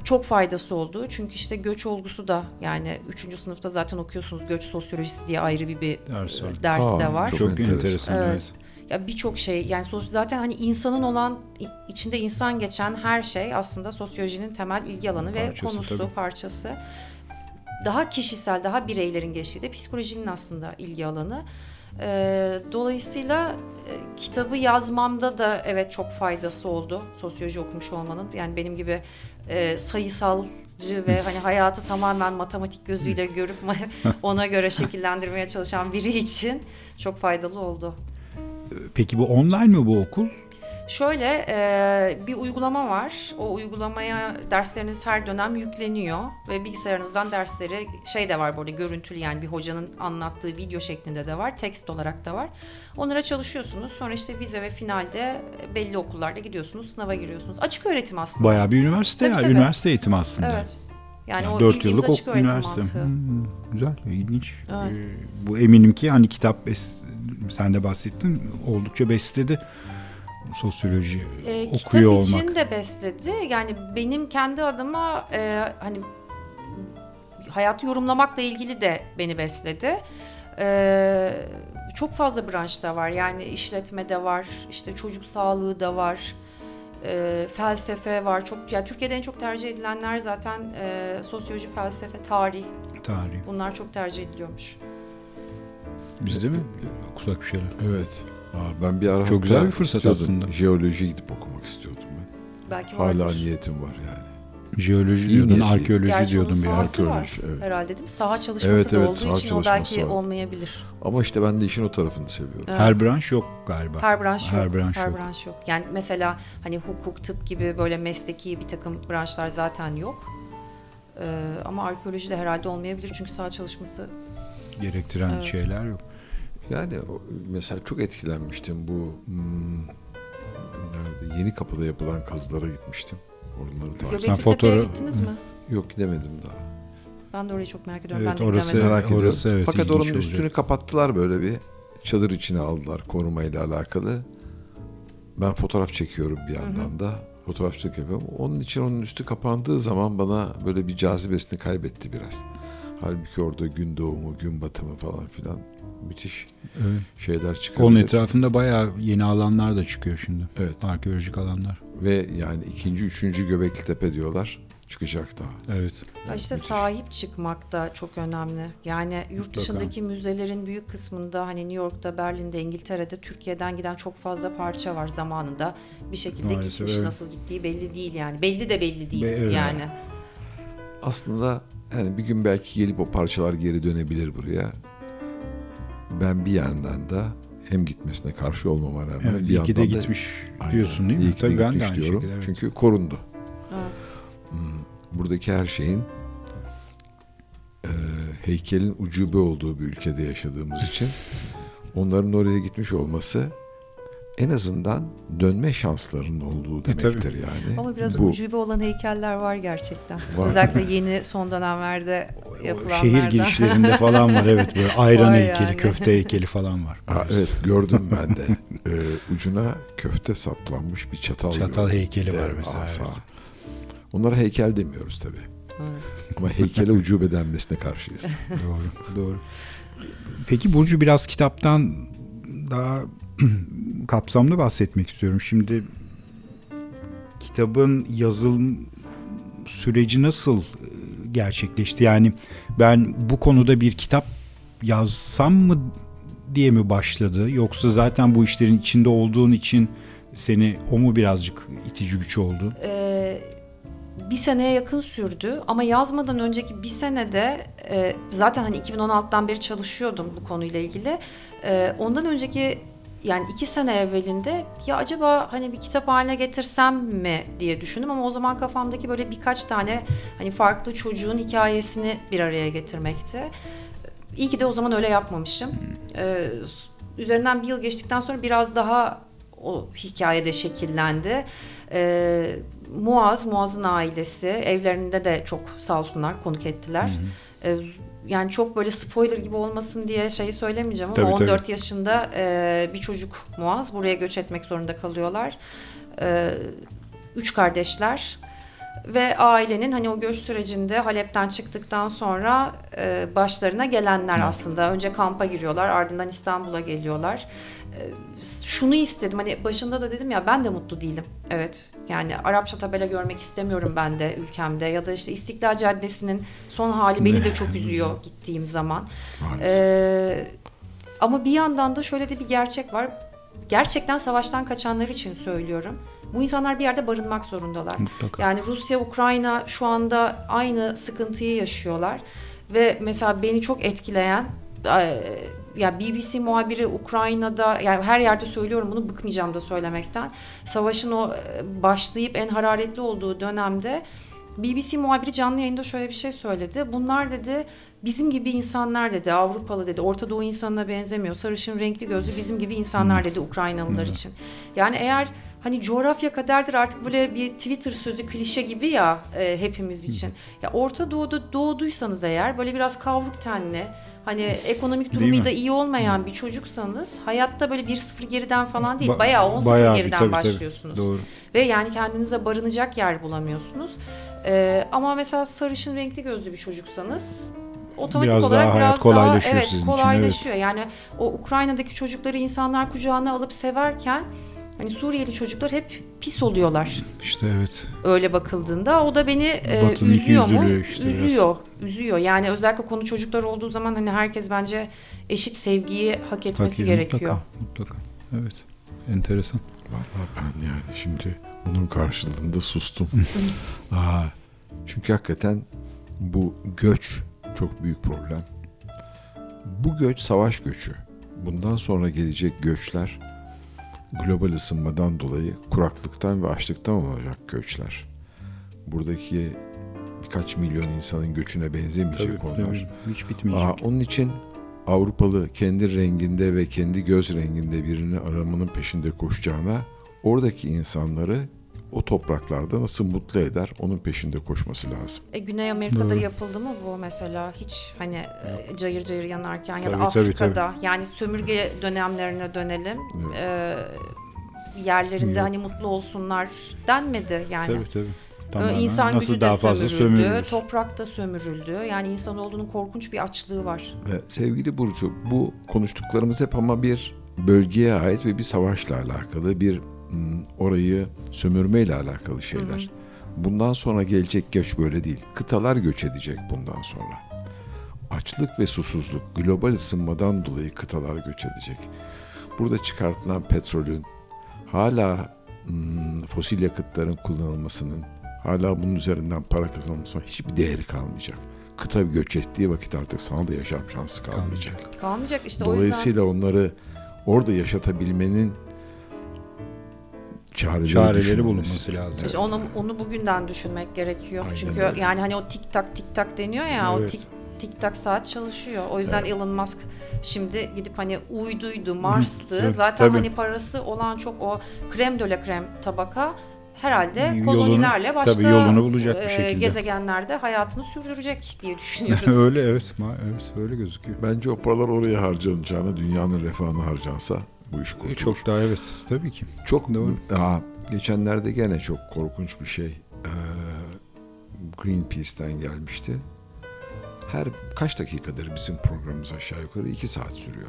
çok faydası oldu. Çünkü işte göç olgusu da yani 3. sınıfta zaten okuyorsunuz göç sosyolojisi diye ayrı bir, bir ders, var. ders Aa, de var. Çok, çok enteresan. Evet. evet. Ya birçok şey yani zaten hani insanın olan içinde insan geçen her şey aslında sosyolojinin temel ilgi alanı ve konusu tabii. parçası. Daha kişisel, daha bireylerin geçtiği de psikolojinin aslında ilgi alanı. Ee, dolayısıyla e, kitabı yazmamda da evet çok faydası oldu sosyoloji okumuş olmanın. Yani benim gibi e, sayısal ve hani hayatı tamamen matematik gözüyle görüp ona göre şekillendirmeye çalışan biri için çok faydalı oldu. Peki bu online mi bu okul? Şöyle e, bir uygulama var. O uygulamaya dersleriniz her dönem yükleniyor ve bilgisayarınızdan dersleri şey de var burada görüntülü yani bir hocanın anlattığı video şeklinde de var, tekst olarak da var. Onlara çalışıyorsunuz. Sonra işte vize ve finalde belli okullarda gidiyorsunuz, sınava giriyorsunuz. Açık öğretim aslında. Bayağı bir üniversite Tabii, ya, tabii. üniversite eğitimi aslında. Evet. Yani, Yani o 4 bildiğimiz yıllık açık okul öğretim üniversite. mantığı. Hmm, güzel, ilginç. Evet. Ee, bu eminim ki hani kitap sen de bahsettin oldukça besledi sosyoloji E, okuyor kitap olmak. için de besledi. Yani benim kendi adıma e, hani hayatı yorumlamakla ilgili de beni besledi. E, çok fazla branşta var. Yani işletme de var, işte çocuk sağlığı da var. e, felsefe var. Çok ya Türkiye'de en çok tercih edilenler zaten e, sosyoloji, felsefe, tarih. Tarih. Bunlar çok tercih ediliyormuş. Bizde mi? Okusak bir şeyler. Evet. Aa, ben bir ara Çok güzel bir fırsat istiyordum. aslında. Jeoloji gidip okumak istiyordum ben. Belki Hala vardır. niyetim var yani. Jeoloji İyi diyordun, niyetli. arkeoloji Gerçi onun diyordun bir ara. sahası var. Arkeoloji, evet. Herhalde değil mi? Saha çalışması Evet, da evet, olduğu saha için o çalışması belki var. olmayabilir. Ama işte ben de işin o tarafını seviyorum. Evet. Her branş yok galiba. Her branş yok. Her branş Her yok. branş yok. Yani mesela hani hukuk, tıp gibi böyle mesleki bir takım branşlar zaten yok. Ee, ama arkeoloji de herhalde olmayabilir çünkü saha çalışması. Gerektiren Evet. şeyler yok. Yani mesela çok etkilenmiştim bu hmm, nerede yeni kapıda yapılan kazılara gitmiştim. Oraları takip Sen fotoğraf- gittiniz mi? Yok gidemedim daha. Ben de orayı çok merak ediyorum. Evet, ben de orası- gidemedim. Merak ediyorum. orası evet, Fakat oranın olacak. üstünü kapattılar böyle bir çadır içine aldılar korumayla alakalı. Ben fotoğraf çekiyorum bir yandan da. Fotoğrafçılık yapıyorum. Onun için onun üstü kapandığı zaman bana böyle bir cazibesini kaybetti biraz. Halbuki orada gün doğumu, gün batımı falan filan müthiş Evet. şeyler çıkıyor. Onun etrafında bayağı yeni alanlar da çıkıyor şimdi. Evet. Arkeolojik alanlar. Ve yani ikinci, üçüncü Göbekli Tepe diyorlar. Çıkacak daha. Evet. Ya işte Müthiş. sahip çıkmak da çok önemli. Yani yurt Mutlaka. dışındaki müzelerin büyük kısmında hani New York'ta, Berlin'de, İngiltere'de Türkiye'den giden çok fazla parça var zamanında. Bir şekilde Maalesef, gitmiş evet. nasıl gittiği belli değil yani. Belli de belli değil Be- evet. yani. Aslında yani bir gün belki gelip o parçalar geri dönebilir buraya. Ben bir yandan da hem gitmesine karşı olmama rağmen evet bir iyi ki de yandan da gitmiş Aynen. diyorsun değil mi? İyi ki de Tabii ben de gitmiş aynı diyorum. şekilde. Evet. Çünkü korundu. Evet. Hmm, Buradaki her şeyin e, heykelin ucube olduğu bir ülkede yaşadığımız için onların oraya gitmiş olması en azından dönme şanslarının olduğu E, tabii. demektir yani. Ama biraz Bu ucube olan heykeller var gerçekten. Var. Özellikle yeni son dönemlerde yapılanlarda. şehir girişlerinde falan var evet böyle ayran Var heykeli, yani. köfte heykeli falan var. Ha, evet gördüm ben de. Ee, ucuna köfte saplanmış bir çatal. Çatal gördüm. heykeli var Dev mesela, asa. evet. Onlara heykel demiyoruz tabii. Evet. Ama heykele ucube denmesine karşıyız. Doğru, doğru. Peki Burcu biraz kitaptan daha kapsamlı bahsetmek istiyorum. Şimdi kitabın yazılım süreci nasıl e, gerçekleşti? Yani ben bu konuda bir kitap yazsam mı diye mi başladı? Yoksa zaten bu işlerin içinde olduğun için seni o mu birazcık itici güç oldu? Ee, bir seneye yakın sürdü ama yazmadan önceki bir senede e, zaten hani 2016'dan beri çalışıyordum bu konuyla ilgili. E, ondan önceki yani iki sene evvelinde ya acaba hani bir kitap haline getirsem mi diye düşündüm ama o zaman kafamdaki böyle birkaç tane hani farklı çocuğun hikayesini bir araya getirmekti. İyi ki de o zaman öyle yapmamışım. Ee, üzerinden bir yıl geçtikten sonra biraz daha o hikayede şekillendi. Ee, Muaz, Muaz'ın ailesi evlerinde de çok sağ olsunlar konuk ettiler. Ee, yani çok böyle spoiler gibi olmasın diye şeyi söylemeyeceğim ama Tabii, tabii. 14 yaşında e, bir çocuk Muaz buraya göç etmek zorunda kalıyorlar. Ee, üç kardeşler ve ailenin hani o göç sürecinde Halep'ten çıktıktan sonra e, başlarına gelenler aslında. Önce kampa giriyorlar ardından İstanbul'a geliyorlar. E, şunu istedim hani başında da dedim ya ben de mutlu değilim. Evet yani Arapça tabela görmek istemiyorum ben de ülkemde ya da işte İstiklal Caddesi'nin son hali beni de çok üzüyor gittiğim zaman. Ee, ama bir yandan da şöyle de bir gerçek var. Gerçekten savaştan kaçanlar için söylüyorum. Bu insanlar bir yerde barınmak zorundalar. Mutlaka. Yani Rusya, Ukrayna şu anda aynı sıkıntıyı yaşıyorlar. Ve mesela beni çok etkileyen e, ya BBC muhabiri Ukrayna'da yani her yerde söylüyorum bunu bıkmayacağım da söylemekten. Savaşın o e, başlayıp en hararetli olduğu dönemde BBC muhabiri canlı yayında şöyle bir şey söyledi. Bunlar dedi bizim gibi insanlar dedi Avrupalı dedi Orta Doğu insanına benzemiyor. Sarışın renkli gözlü bizim gibi insanlar dedi Ukraynalılar için. Yani eğer hani coğrafya kaderdir artık böyle bir Twitter sözü klişe gibi ya e, hepimiz için. Ya Orta Doğu'da doğduysanız eğer böyle biraz kavruk tenli hani ekonomik durumu da iyi olmayan bir çocuksanız hayatta böyle 1-0 geriden falan değil Ba- bayağı 10-0 bayağı bir, geriden tabii, tabii. başlıyorsunuz. Doğru. Ve yani kendinize barınacak yer bulamıyorsunuz. Ee, ama mesela sarışın renkli gözlü bir çocuksanız otomatik Biraz olarak daha hayat biraz kolaylaşıyor daha evet sizin için, kolaylaşıyor. Yani o Ukrayna'daki çocukları insanlar kucağına alıp severken hani Suriyeli çocuklar hep pis oluyorlar İşte evet. öyle bakıldığında. O da beni e, üzüyor mu? işte biraz. üzüyor. Üzüyor. Yani özellikle konu çocuklar olduğu zaman hani herkes bence eşit sevgiyi hak etmesi Hakiki, gerekiyor. Mutlaka, mutlaka. Evet. Enteresan. Vallahi ben yani şimdi bunun karşılığında sustum. Aa, çünkü hakikaten bu göç çok büyük problem. Bu göç savaş göçü. Bundan sonra gelecek göçler global ısınmadan dolayı kuraklıktan ve açlıktan olacak göçler. Buradaki birkaç milyon insanın göçüne benzemeyecek onlar. tabii. Hiç bitmeyecek. Aa, onun için Avrupalı kendi renginde ve kendi göz renginde birini aramanın peşinde koşacağına oradaki insanları o topraklarda nasıl mutlu eder onun peşinde koşması lazım. E, Güney Amerika'da Doğru. yapıldı mı bu mesela? Hiç hani e, cayır cayır yanarken ya da Tabii, tabii, Afrika'da yani sömürge dönemlerine dönelim. Evet. E, yerlerinde Yok. hani mutlu olsunlar denmedi yani. Tabii tabii. Ö, Tamamen İnsan nasıl gücü daha de fazla sömürüldü, sömürülür. toprak da sömürüldü. Yani insanoğlunun korkunç bir açlığı var. Sevgili Burcu bu konuştuklarımız hep ama bir bölgeye ait ve bir savaşla alakalı bir orayı sömürmeyle alakalı şeyler. Bundan sonra gelecek göç böyle değil. Kıtalar göç edecek bundan sonra. Açlık ve susuzluk global ısınmadan dolayı kıtalar göç edecek. Burada çıkartılan petrolün hala mm, fosil yakıtların kullanılmasının hala bunun üzerinden para kazanılmasının hiçbir değeri kalmayacak. Kıta göç ettiği vakit artık sana da yaşam şansı kalmayacak. Kalmayacak işte o yüzden. Dolayısıyla onları orada yaşatabilmenin çareleri, Çareleri bulunması lazım. İşte onu, onu bugünden düşünmek gerekiyor. Aynen Çünkü öyle. yani hani o tik tak tik tak deniyor ya o Evet. tik tik tak saat çalışıyor. O yüzden Elon Musk şimdi gidip hani uyduydu, Mars'tı. Tabii, Zaten tabii. hani parası olan çok o krem de la krem tabaka herhalde Yolunu- kolonilerle başka tabii yolunu bulacak bir e, şekilde. gezegenlerde hayatını sürdürecek diye düşünüyoruz. öyle evet, evet öyle gözüküyor. Bence o paralar oraya harcanacağına dünyanın refahına harcansa bu iş kurtulur. Çok daha evet tabii ki. Çok Doğru. Aa, geçenlerde gene çok korkunç bir şey ee, Greenpeace'ten gelmişti. Her kaç dakikadır bizim programımız aşağı yukarı iki saat sürüyor.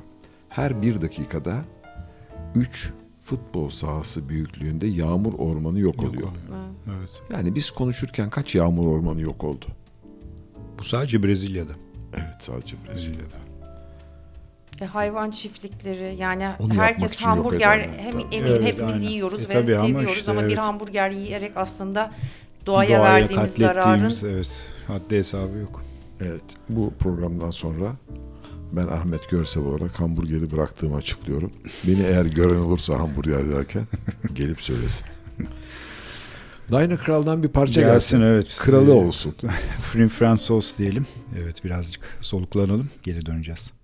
Her bir dakikada üç futbol sahası büyüklüğünde yağmur ormanı yok, Yok oluyor. oluyor. Evet. Yani biz konuşurken kaç yağmur ormanı yok oldu? Bu sadece Brezilya'da. Evet sadece Brezilya'da. E, hayvan çiftlikleri yani Onu herkes hamburger hem Tabii. eminim Evet, hepimiz aynen. yiyoruz E, ve tabii ama seviyoruz işte, ama bir evet. hamburger yiyerek aslında doğaya, Doğaya verdiğimiz zararın evet haddi hesabı yok. Evet bu programdan sonra ben Ahmet Görsel olarak hamburgeri bıraktığımı açıklıyorum. Beni eğer gören olursa hamburger yerken gelip söylesin. Dayna Kral'dan bir parça gelsin. Gelsin evet. Kralı Ee, olsun. Frim Fransos diyelim. Evet birazcık soluklanalım. Geri döneceğiz.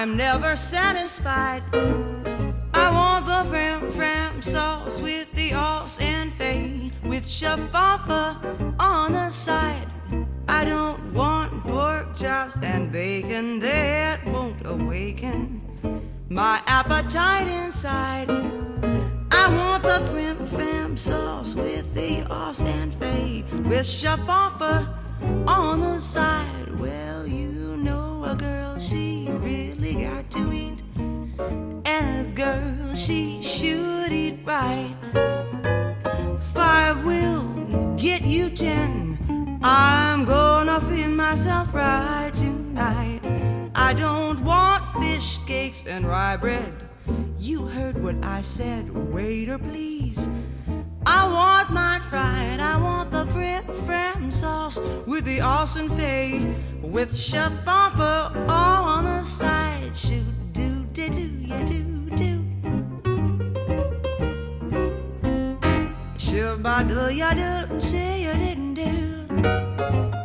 I'm never satisfied. I want the fram fram sauce with the os and fade with shaffa on the side. I don't want pork chops and bacon that won't awaken my appetite inside. I want the frim fram sauce with the os and fade with shaffa on the side. Well, you know a girl she really And a girl she should eat right. Five will get you ten. I'm gonna feed myself right tonight. I don't want fish cakes and rye bread. You heard what I said, waiter, please. I want mine fried. I want the frim fram sauce with the Austin Fay, with chef offer on the side. Shoot do do do ya do do. Shoot ba do ya do say you didn't do.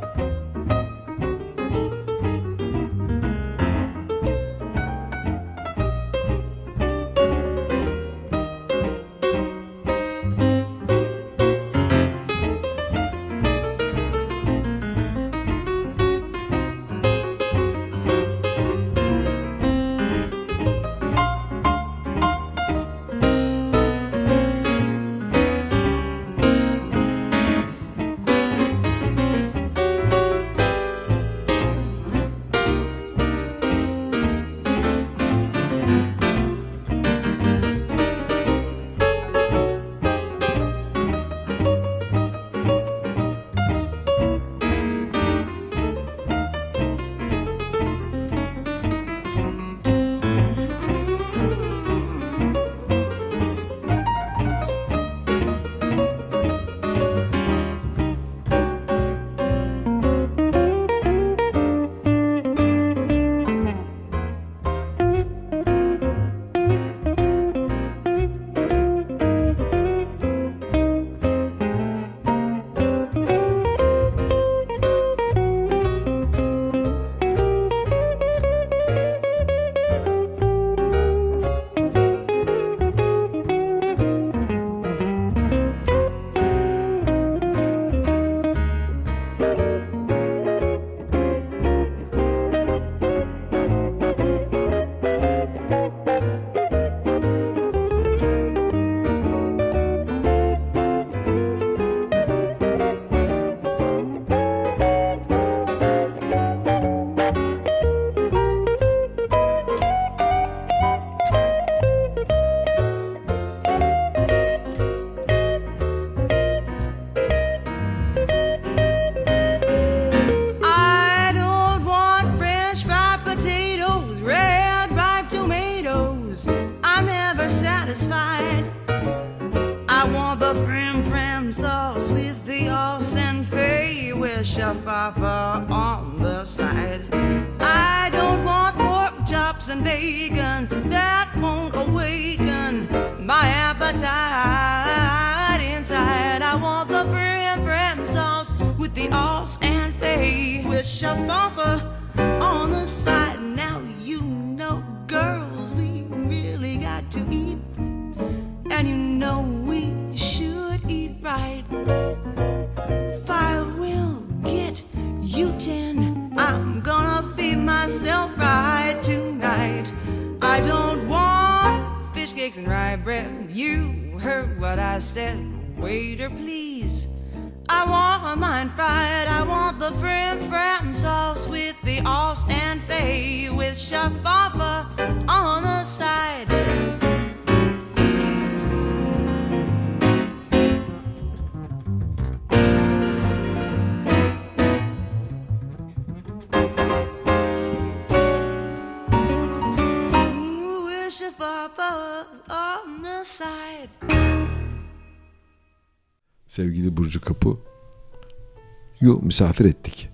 Yo misafir ettik.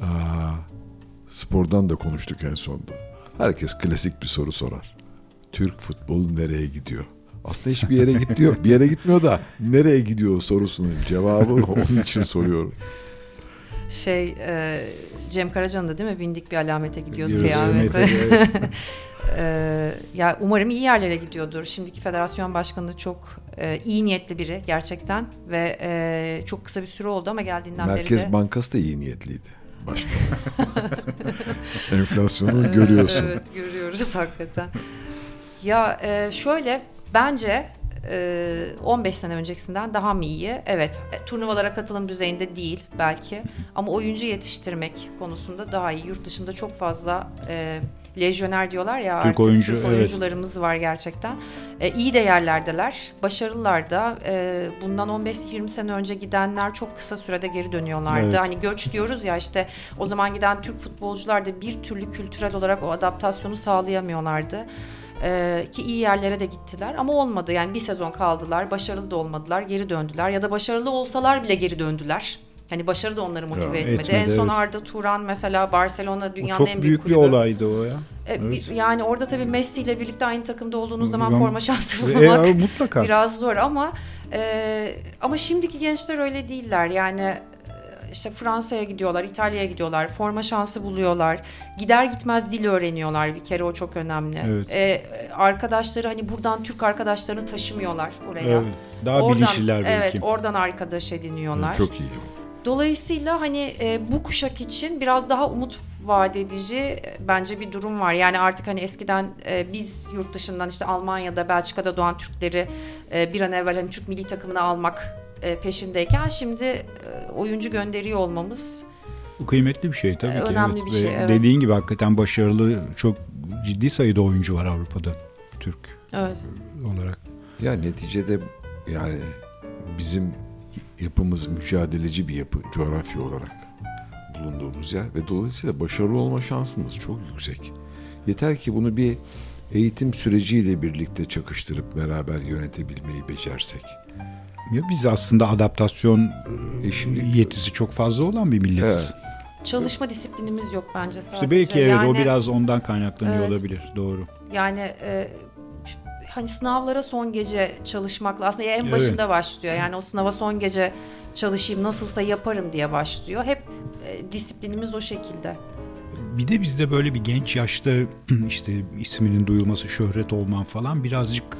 Aa, spordan da konuştuk en sonunda. Herkes klasik bir soru sorar. Türk futbolu nereye gidiyor? Aslında hiçbir yere gidiyor. Bir yere gitmiyor da nereye gidiyor sorusunun cevabı onun için soruyorum. Şey e, Cem Karaca'nın da değil mi bindik bir alamete gidiyoruz kıyamete. E, ya umarım iyi yerlere gidiyordur. Şimdiki federasyon başkanı çok e, iyi niyetli biri gerçekten ve e, çok kısa bir süre oldu ama geldiğinden Merkez beri de Bankası da iyi niyetliydi. Başka. Enflasyonu görüyorsun. Evet görüyoruz hakikaten. Ya e, şöyle bence e, 15 sene öncesinden daha mı iyi? Evet. e, Turnuvalara katılım düzeyinde değil belki. Ama oyuncu yetiştirmek konusunda daha iyi. Yurt dışında çok fazla e, lejyoner diyorlar ya Türk artık oyuncu, Türk evet. oyuncularımız var gerçekten. E, iyi de yerlerdeler. Başarılılar da. E, bundan 15-20 sene önce gidenler çok kısa sürede geri dönüyorlardı. Evet. Hani göç diyoruz ya işte o zaman giden Türk futbolcular da bir türlü kültürel olarak o adaptasyonu sağlayamıyorlardı. Ee, ki iyi yerlere de gittiler ama olmadı. Yani bir sezon kaldılar, başarılı da olmadılar, geri döndüler ya da başarılı olsalar bile geri döndüler. Hani başarı da onları motive Ya, etmedi. etmedi, en son evet. Arda Turan mesela Barcelona dünyanın çok en büyük bir kulübü. olaydı o ya. E, bir- Evet. Yani orada tabii Messi ile birlikte aynı takımda olduğunuz zaman Ben- forma şansı E, bulmak mutlaka. biraz zor ama e, ama şimdiki gençler öyle değiller. Yani e, işte Fransa'ya gidiyorlar, İtalya'ya gidiyorlar, forma şansı buluyorlar. Gider gitmez dil öğreniyorlar bir kere o çok önemli. Evet. E, arkadaşları hani buradan Türk arkadaşlarını taşımıyorlar oraya. Evet. Daha Oradan, bilinçliler belki. Evet, oradan arkadaş ediniyorlar. Çok iyi. Dolayısıyla hani e, bu kuşak için biraz daha umut vaat edici e, bence bir durum var. Yani artık hani eskiden e, biz yurt dışından işte Almanya'da, Belçika'da doğan Türkleri e, bir an evvel hani Türk milli takımına almak e, peşindeyken şimdi e, oyuncu gönderiyor olmamız Bu kıymetli bir şey tabii ki. Önemli evet. bir şey, Ve evet. Dediğin gibi hakikaten başarılı çok ciddi sayıda oyuncu var Avrupa'da Türk evet. olarak. Ya neticede yani bizim yapımız mücadeleci bir yapı coğrafya olarak bulunduğumuz yer ve dolayısıyla başarılı olma şansımız çok yüksek. Yeter ki bunu bir eğitim süreciyle birlikte çakıştırıp beraber yönetebilmeyi becersek. Ya biz aslında adaptasyon E şimdi- yetisi çok fazla olan bir milletiz. Çalışma disiplinimiz yok bence sadece. İşte belki evet o Yani- biraz ondan kaynaklanıyor Evet. olabilir. Doğru. Yani e, hani sınavlara son gece çalışmakla aslında en Evet. başında başlıyor. Yani o sınava son gece çalışayım nasılsa yaparım diye başlıyor. Hep e, disiplinimiz o şekilde. Bir de bizde böyle bir genç yaşta işte isminin duyulması, şöhret olman falan birazcık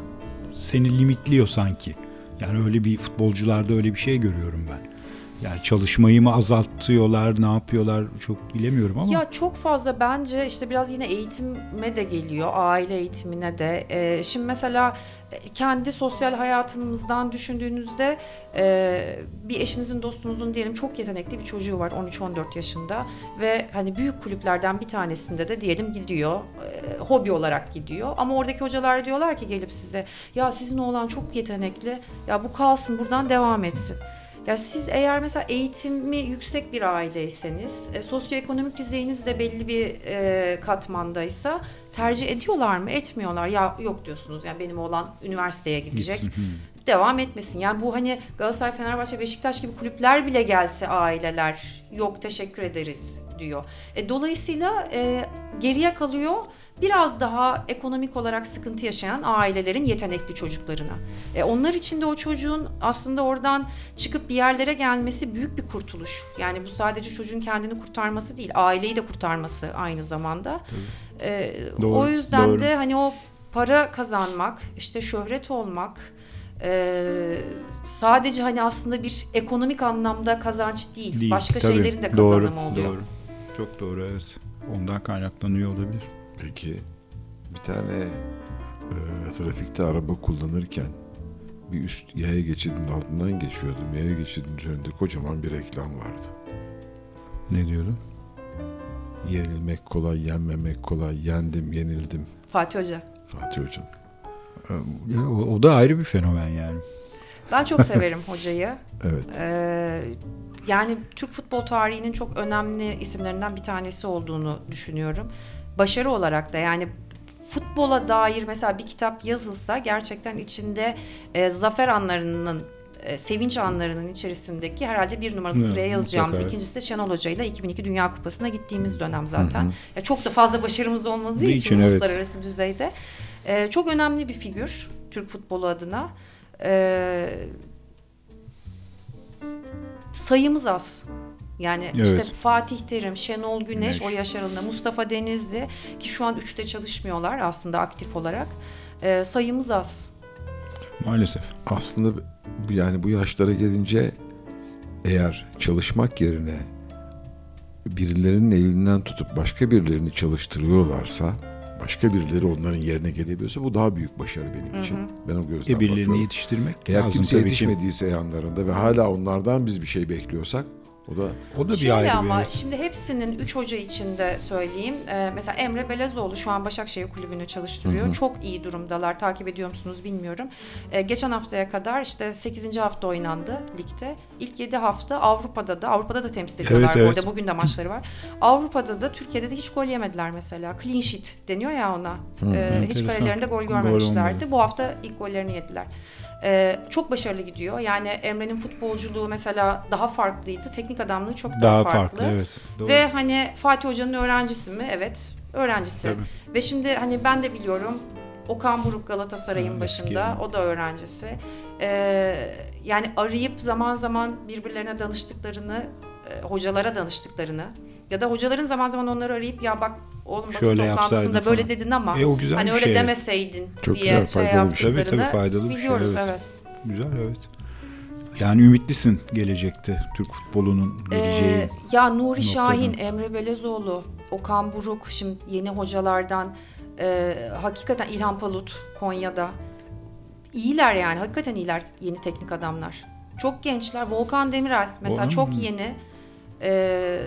seni limitliyor sanki. Yani öyle bir futbolcularda öyle bir şey görüyorum ben. Yani çalışmayı mı azaltıyorlar, ne yapıyorlar çok bilemiyorum ama. Ya çok fazla bence işte biraz yine eğitime de geliyor, aile eğitimine de. Ee, şimdi mesela e, kendi sosyal hayatınızdan düşündüğünüzde e, bir eşinizin dostunuzun diyelim çok yetenekli bir çocuğu var 13-14 yaşında ve hani büyük kulüplerden bir tanesinde de diyelim gidiyor e, hobi olarak gidiyor ama oradaki hocalar diyorlar ki gelip size ya sizin oğlan çok yetenekli ya bu kalsın buradan devam etsin. Ya siz eğer mesela eğitimi yüksek bir aileyseniz, e, sosyoekonomik düzeyiniz de belli bir e, katmandaysa tercih ediyorlar mı? Etmiyorlar. Ya yok diyorsunuz. Yani benim oğlan üniversiteye gidecek. Devam etmesin. Yani bu hani Galatasaray, Fenerbahçe, Beşiktaş gibi kulüpler bile gelse aileler yok teşekkür ederiz diyor. E, dolayısıyla e, geriye kalıyor biraz daha ekonomik olarak sıkıntı yaşayan ailelerin yetenekli çocuklarına. E, onlar için de o çocuğun aslında oradan çıkıp bir yerlere gelmesi büyük bir kurtuluş. Yani bu sadece çocuğun kendini kurtarması değil, aileyi de kurtarması aynı zamanda. E, Doğru, o yüzden doğru. de hani o para kazanmak, işte şöhret olmak, e, sadece hani aslında bir ekonomik anlamda kazanç değil, Değil, başka tabii. şeylerin de doğru, kazanımı oluyor. Doğru. Çok doğru evet. Ondan kaynaklanıyor olabilir. Peki bir tane e, trafikte araba kullanırken bir üst yaya geçidinin altından geçiyordum. Yaya geçidinin üzerinde kocaman bir reklam vardı. Ne diyordu? Yenilmek kolay, yenmemek kolay, yendim, yenildim. Fatih Hoca. Fatih Hocam. Ya, O, o da ayrı bir fenomen yani. Ben çok severim hocayı. Evet. Ee, yani Türk futbol tarihinin çok önemli isimlerinden bir tanesi olduğunu düşünüyorum. Başarı olarak da yani futbola dair mesela bir kitap yazılsa gerçekten içinde e, zafer anlarının e, sevinç anlarının içerisindeki herhalde bir numaralı Evet, sıraya yazacağımız. mutlaka. İkincisi de Şenol Hoca ile 2002 Dünya Kupası'na gittiğimiz dönem zaten. Ya çok da fazla başarımız olmadığı için evet. uluslararası düzeyde. E, çok önemli bir figür Türk futbolu adına. E, sayımız az. Yani Evet. işte Fatih Terim, Şenol Güneş, Güneş. o yaş aralığında, Mustafa Denizli ki şu an üçte çalışmıyorlar aslında aktif olarak. E, sayımız az. Maalesef. Aslında yani bu yaşlara gelince eğer çalışmak yerine birilerinin elinden tutup başka birilerini çalıştırıyorlarsa başka birileri onların yerine gelebiliyorsa bu daha büyük başarı benim için. Ben o gözden E birilerini bakıyorum. yetiştirmek Eğer lazım kimse ki. yetişmediyse yanlarında ve hala onlardan biz bir şey bekliyorsak o da O da bir Şöyle ayrı bir ama evet. şimdi hepsinin 3 hoca içinde söyleyeyim. Ee, mesela Emre Belezoğlu şu an Başakşehir Kulübü'nü çalıştırıyor. Çok iyi durumdalar. Takip ediyor musunuz bilmiyorum. Ee, geçen haftaya kadar işte 8. hafta oynandı ligde. İlk 7 hafta Avrupa'da da Avrupa'da da temsil ediyorlar Evet, bu evet. arada. Bugün de maçları var. Avrupa'da da Türkiye'de de hiç gol yemediler mesela. Clean sheet deniyor ya ona. Ee, hiç kalelerinde gol Gol görmemişlerdi. olmadı. Bu hafta ilk gollerini yediler. Ee, çok başarılı gidiyor. Yani Emre'nin futbolculuğu mesela daha farklıydı. Teknik adamlığı çok daha, Daha farklı. farklı evet. Doğru. Ve hani Fatih Hoca'nın öğrencisi mi? Evet, öğrencisi. Tabii. Ve şimdi hani ben de biliyorum Okan Buruk Galatasaray'ın Ha, başında. eski. O da öğrencisi. Ee, yani arayıp zaman zaman birbirlerine danıştıklarını, e, hocalara danıştıklarını ya da hocaların zaman zaman onları arayıp ya bak oğlum basın Şöyle toplantısında böyle falan. dedin ama E, o güzel hani öyle şey. demeseydin Çok diye güzel, şey faydalı bir şey. Tabii, tabii, faydalı bir şey, biliyoruz evet. evet. Güzel evet. Yani ümitlisin gelecekte Türk futbolunun geleceği. Ee, ya Nuri noktadan. Şahin, Emre Belezoğlu, Okan Buruk, şimdi yeni hocalardan e, hakikaten İlhan Palut Konya'da iyiler yani hakikaten iyiler yeni teknik adamlar. Çok gençler. Volkan Demirel mesela Volkan çok yeni. E,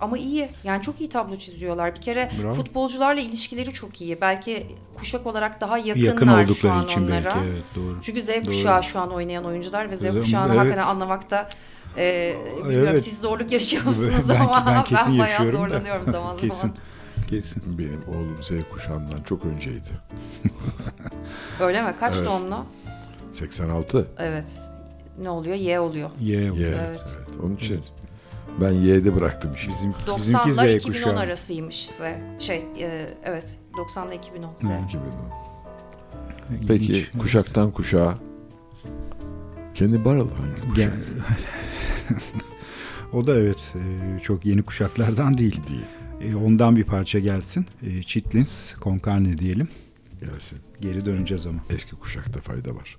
ama iyi. Yani çok iyi tablo çiziyorlar. Bir kere Bravo. futbolcularla ilişkileri çok iyi. Belki kuşak olarak daha yakınlar yakın şu oldukları an için onlara. belki evet doğru. Çünkü Z Doğru. kuşağı şu an oynayan oyuncular ve Z kuşağını evet. hakikaten anlamakta e, bilmiyorum Evet. siz zorluk yaşıyor musunuz ben, ama ben kesin bayağı yaşıyorum da. zorlanıyorum zaman zaman. kesin. Kesin. benim oğlum Z kuşağından çok önceydi. Öyle mi? Kaç Evet. doğumlu? 86. Evet. Ne oluyor? Y oluyor. Y, evet. Evet. evet. Onun için ben Y'de bıraktım işi. Bizim 90 bizimki Z 2010 kuşağı. arasıymış Z. Şey, e, evet. 90 ile 2010 Z. 2010. Peki İlginç. kuşaktan kuşağa Kenny Barrell hangi kuşak? O da evet e, çok yeni kuşaklardan değil. Değil. E, Ondan bir parça gelsin. E, Chitlins, Concarne diyelim. Gelsin. Geri döneceğiz ama. Eski kuşakta fayda var.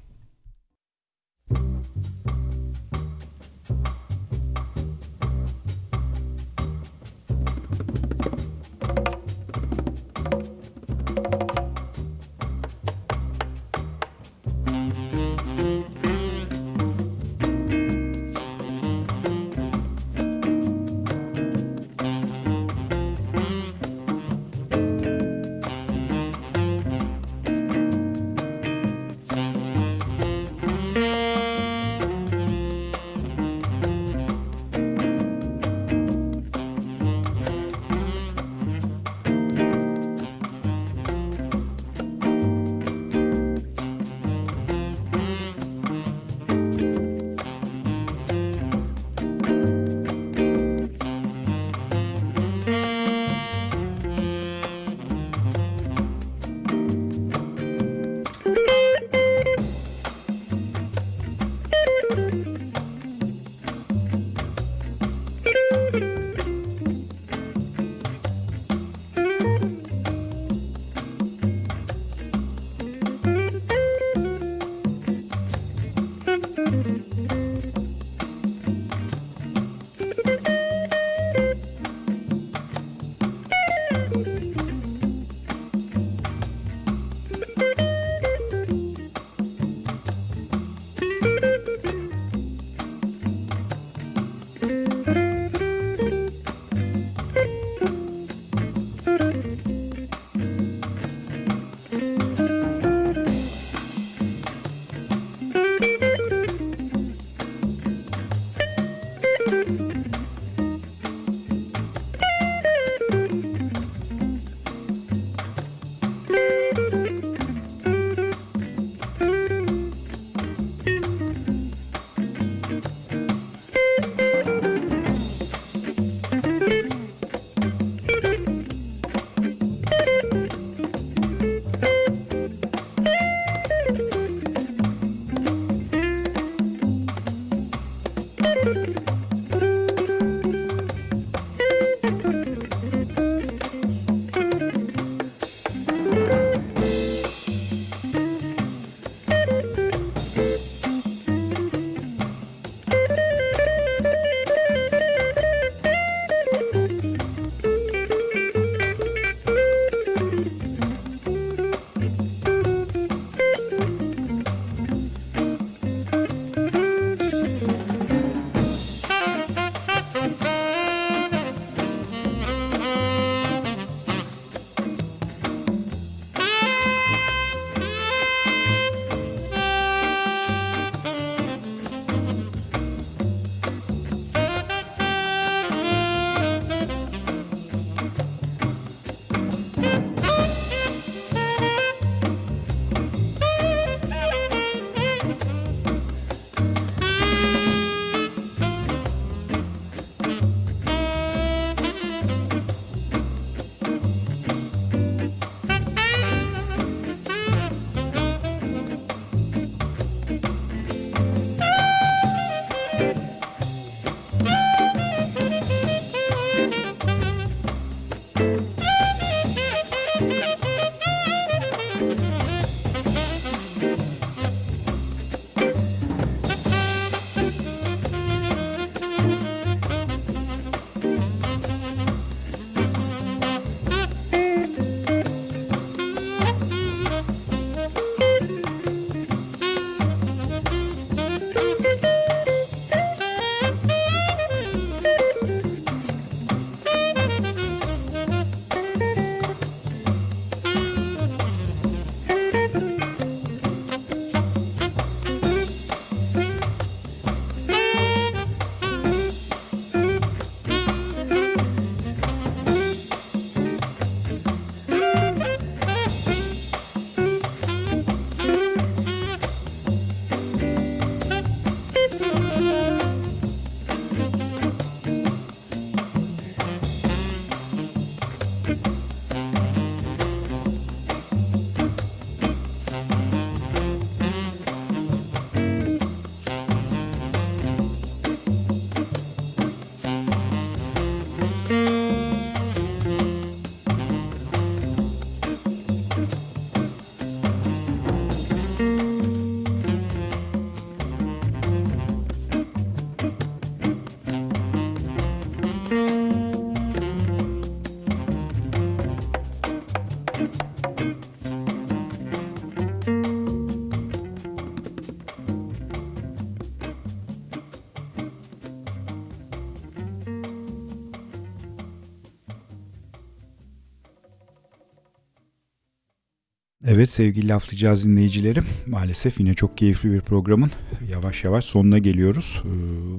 Evet sevgili laflayacağız dinleyicilerim. Maalesef yine çok keyifli bir programın yavaş yavaş sonuna geliyoruz. Ee,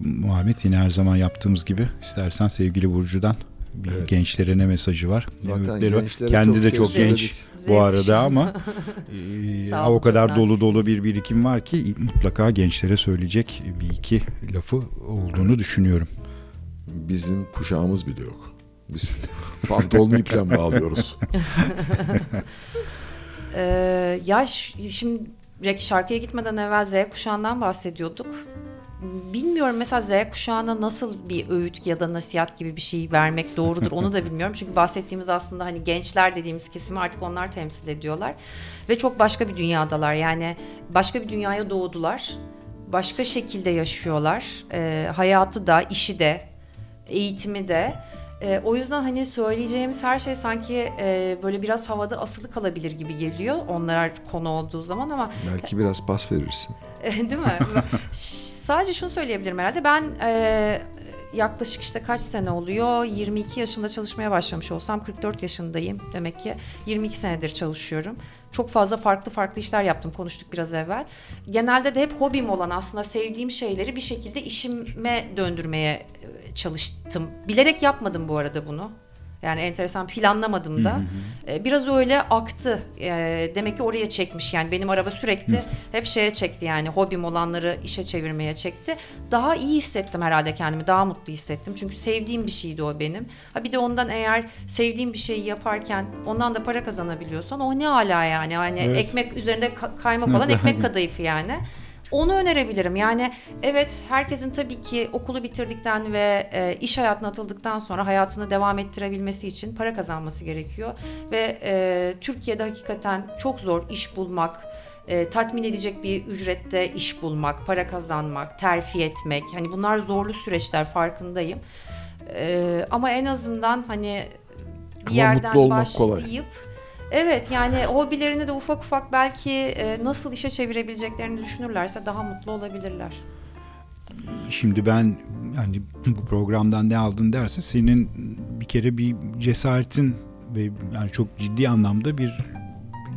Muhammed yine her zaman yaptığımız gibi istersen sevgili Burcu'dan bir Evet. gençlere ne mesajı var? Zaten gençlere Kendi çok de şey çok söyledik. genç Z bu arada ama e, o kadar dolu dolu bir birikim var ki mutlaka gençlere söyleyecek bir iki lafı olduğunu düşünüyorum. Bizim kuşağımız bile yok. Biz pantolonu iple bağlıyoruz. Ee, ya şimdi şarkıya gitmeden evvel Z kuşağından bahsediyorduk. Bilmiyorum mesela Z kuşağına nasıl bir öğüt ya da nasihat gibi bir şey vermek doğrudur onu da bilmiyorum. Çünkü bahsettiğimiz aslında hani gençler dediğimiz kesimi artık onlar temsil ediyorlar. Ve çok başka bir dünyadalar yani başka bir dünyaya doğdular. Başka şekilde yaşıyorlar. Ee, hayatı da, işi de, eğitimi de. Ee, o yüzden hani söyleyeceğimiz her şey sanki e, böyle biraz havada asılı kalabilir gibi geliyor onlar konu olduğu zaman ama Belki biraz pas verirsin. değil mi? Sadece şunu söyleyebilirim herhalde. Ben e, yaklaşık işte kaç sene oluyor? 22 yaşında çalışmaya başlamış olsam 44 yaşındayım. Demek ki 22 senedir çalışıyorum. Çok fazla farklı farklı işler yaptım. Konuştuk biraz evvel. Genelde de hep hobim olan aslında sevdiğim şeyleri bir şekilde işime döndürmeye e, çalıştım. Bilerek yapmadım bu arada bunu. Yani enteresan planlamadım da. E, Biraz öyle aktı. E, Demek ki oraya çekmiş yani benim araba sürekli hep şeye çekti yani hobim olanları işe çevirmeye çekti. Daha iyi hissettim herhalde kendimi. Daha mutlu hissettim. Çünkü sevdiğim bir şeydi o benim. Ha bir de ondan eğer sevdiğim bir şeyi yaparken ondan da para kazanabiliyorsan o ne ala yani. Hani Evet. ekmek üzerinde ka- kaymak olan ekmek kadayıfı yani. Onu önerebilirim. Yani evet herkesin tabii ki okulu bitirdikten ve e, iş hayatına atıldıktan sonra hayatını devam ettirebilmesi için para kazanması gerekiyor. Ve e, Türkiye'de hakikaten çok zor iş bulmak, e, tatmin edecek bir ücrette iş bulmak, para kazanmak, terfi etmek. Hani bunlar zorlu süreçler farkındayım. E, ama en azından hani bir Ama yerden olmak kolay. Evet yani hobilerini de ufak ufak belki e, nasıl işe çevirebileceklerini düşünürlerse daha mutlu olabilirler. Şimdi ben yani bu programdan ne aldın derse senin bir kere bir cesaretin ve yani çok ciddi anlamda bir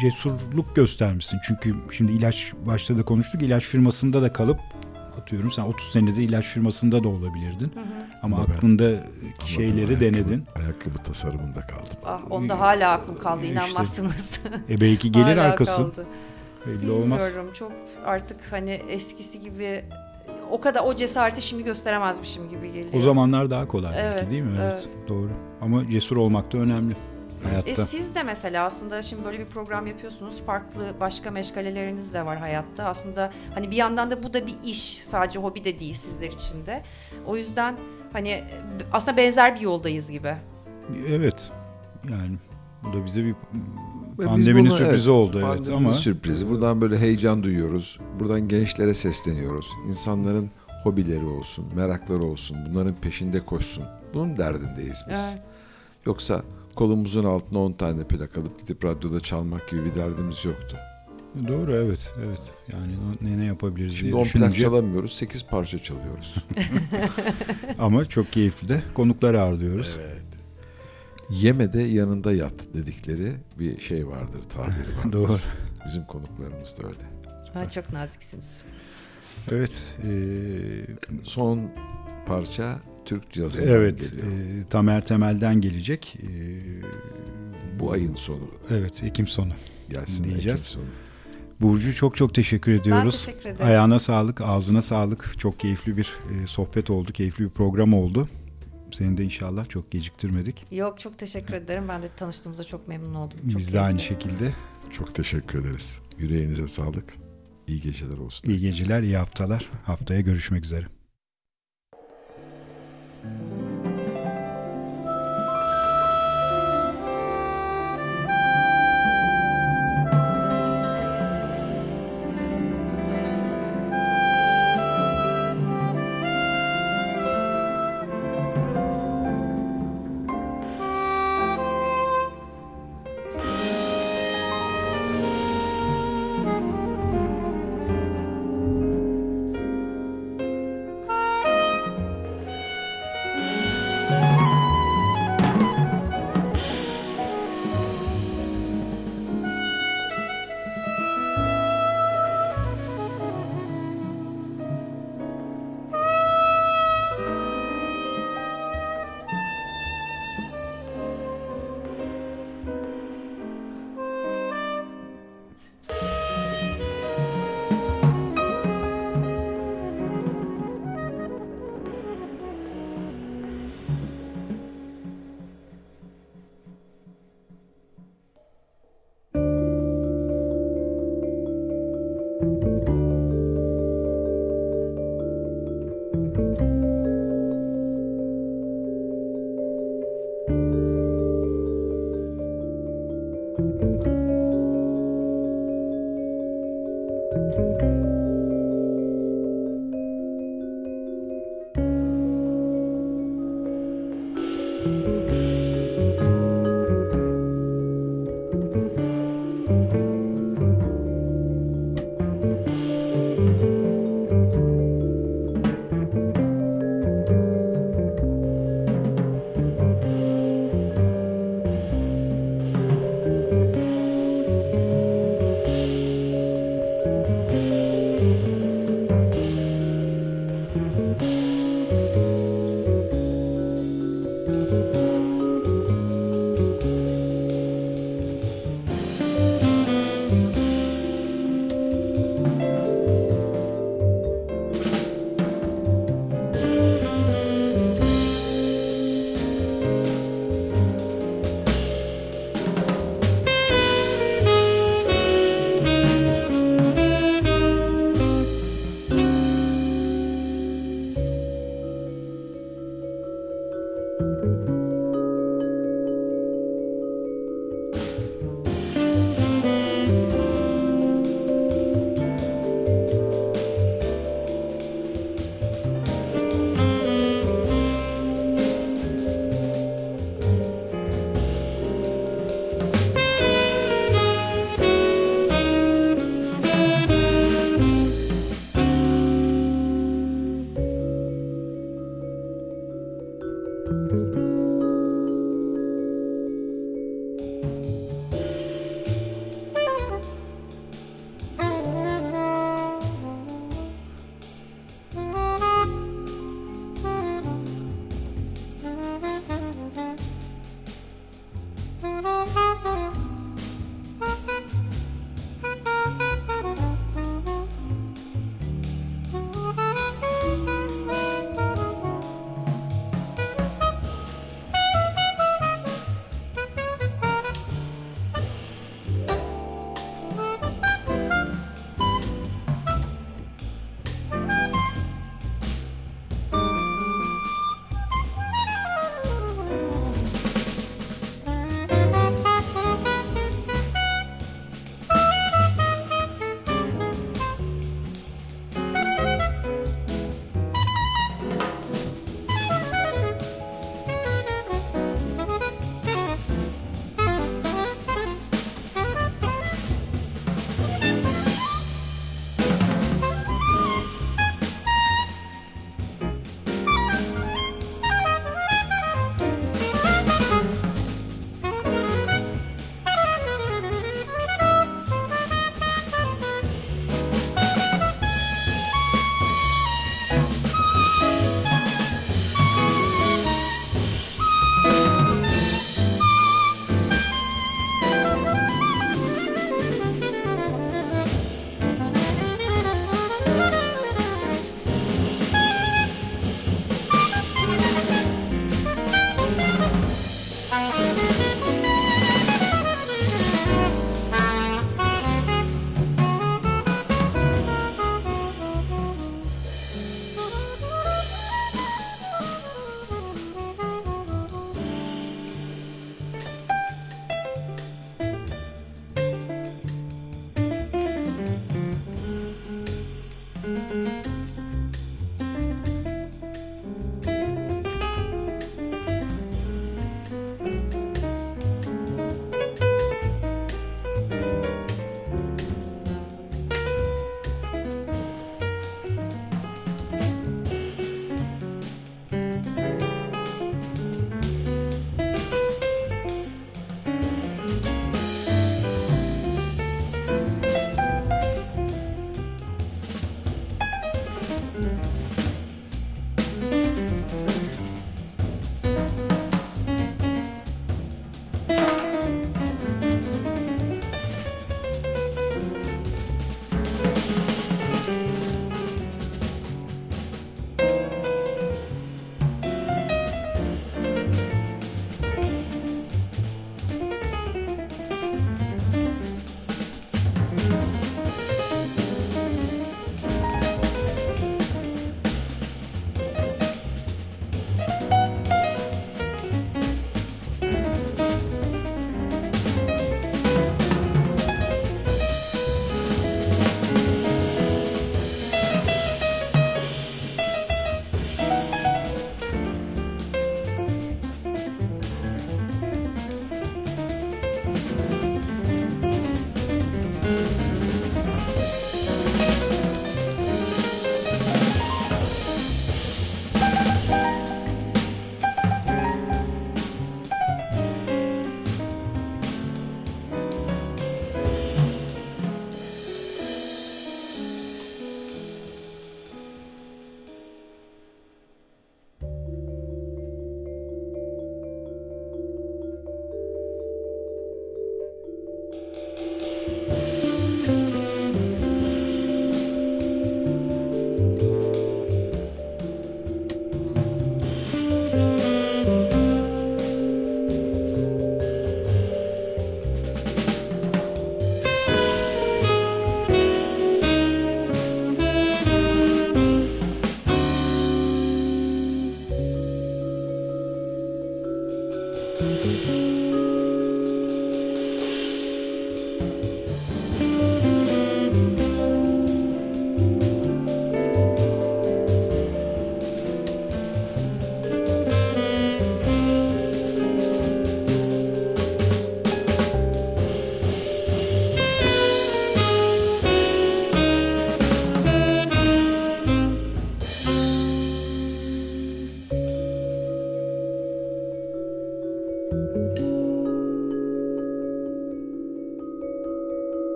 cesurluk göstermişsin. Çünkü şimdi ilaç başta da konuştuk ilaç firmasında da kalıp atıyorum sen 30 senede ilaç firmasında da olabilirdin. Ama Ama ben- aklındaki Ama şeyleri ben denedin. Ayakkabı, ayakkabı tasarımında kaldım. Ah onda hala aklım kaldı İşte. inanmazsınız. E belki gelir Hala arkası. kaldı. Belli olmaz. Bilmiyorum çok artık hani eskisi gibi o kadar o cesareti şimdi gösteremezmişim gibi geliyor. O zamanlar daha kolay belki Evet, değil mi? Evet, evet. doğru. Ama cesur olmak da önemli E, hayatta. siz de mesela aslında şimdi böyle bir program yapıyorsunuz. Farklı başka meşgaleleriniz de var hayatta. Aslında hani bir yandan da bu da bir iş. Sadece hobi de değil sizler için de. O yüzden hani aslında benzer bir yoldayız gibi. Evet. Yani bu da bize bir pandeminin bunu, sürprizi evet, oldu evet ama sürprizi. Buradan böyle heyecan duyuyoruz. Buradan gençlere sesleniyoruz. İnsanların hobileri olsun, merakları olsun. Bunların peşinde koşsun. Bunun derdindeyiz biz. Evet. Yoksa kolumuzun altına 10 tane plak alıp gidip radyoda çalmak gibi bir derdimiz yoktu. doğru evet evet. Yani ne ne yapabiliriz Şimdi diye 10 plak düşününce çalamıyoruz, 8 parça çalıyoruz. ama çok keyifli de konuklar ağırlıyoruz. evet. Yeme de yanında yat dedikleri bir şey vardır, tabiri vardır. Doğru. Bizim konuklarımız da öyle. Ha, çok naziksiniz. Evet. e, Son parça Türk cazından evet. geliyor. e, Tamer Temel'den gelecek. E, Bu ayın sonu evet Ekim sonu. gelsin. Diyeceğiz. Ekim sonu. Burcu çok çok teşekkür ediyoruz. Ben teşekkür ederim. Ayağına sağlık, ağzına sağlık. Çok keyifli bir e, sohbet oldu, keyifli bir program oldu. Seni de inşallah çok geciktirmedik. Yok çok teşekkür ederim. Ben de tanıştığımıza çok memnun oldum. Çok Biz de aynı şekilde. Çok teşekkür ederiz. Yüreğinize sağlık. İyi geceler olsun. İyi geceler, iyi haftalar. Haftaya görüşmek üzere. Thank you.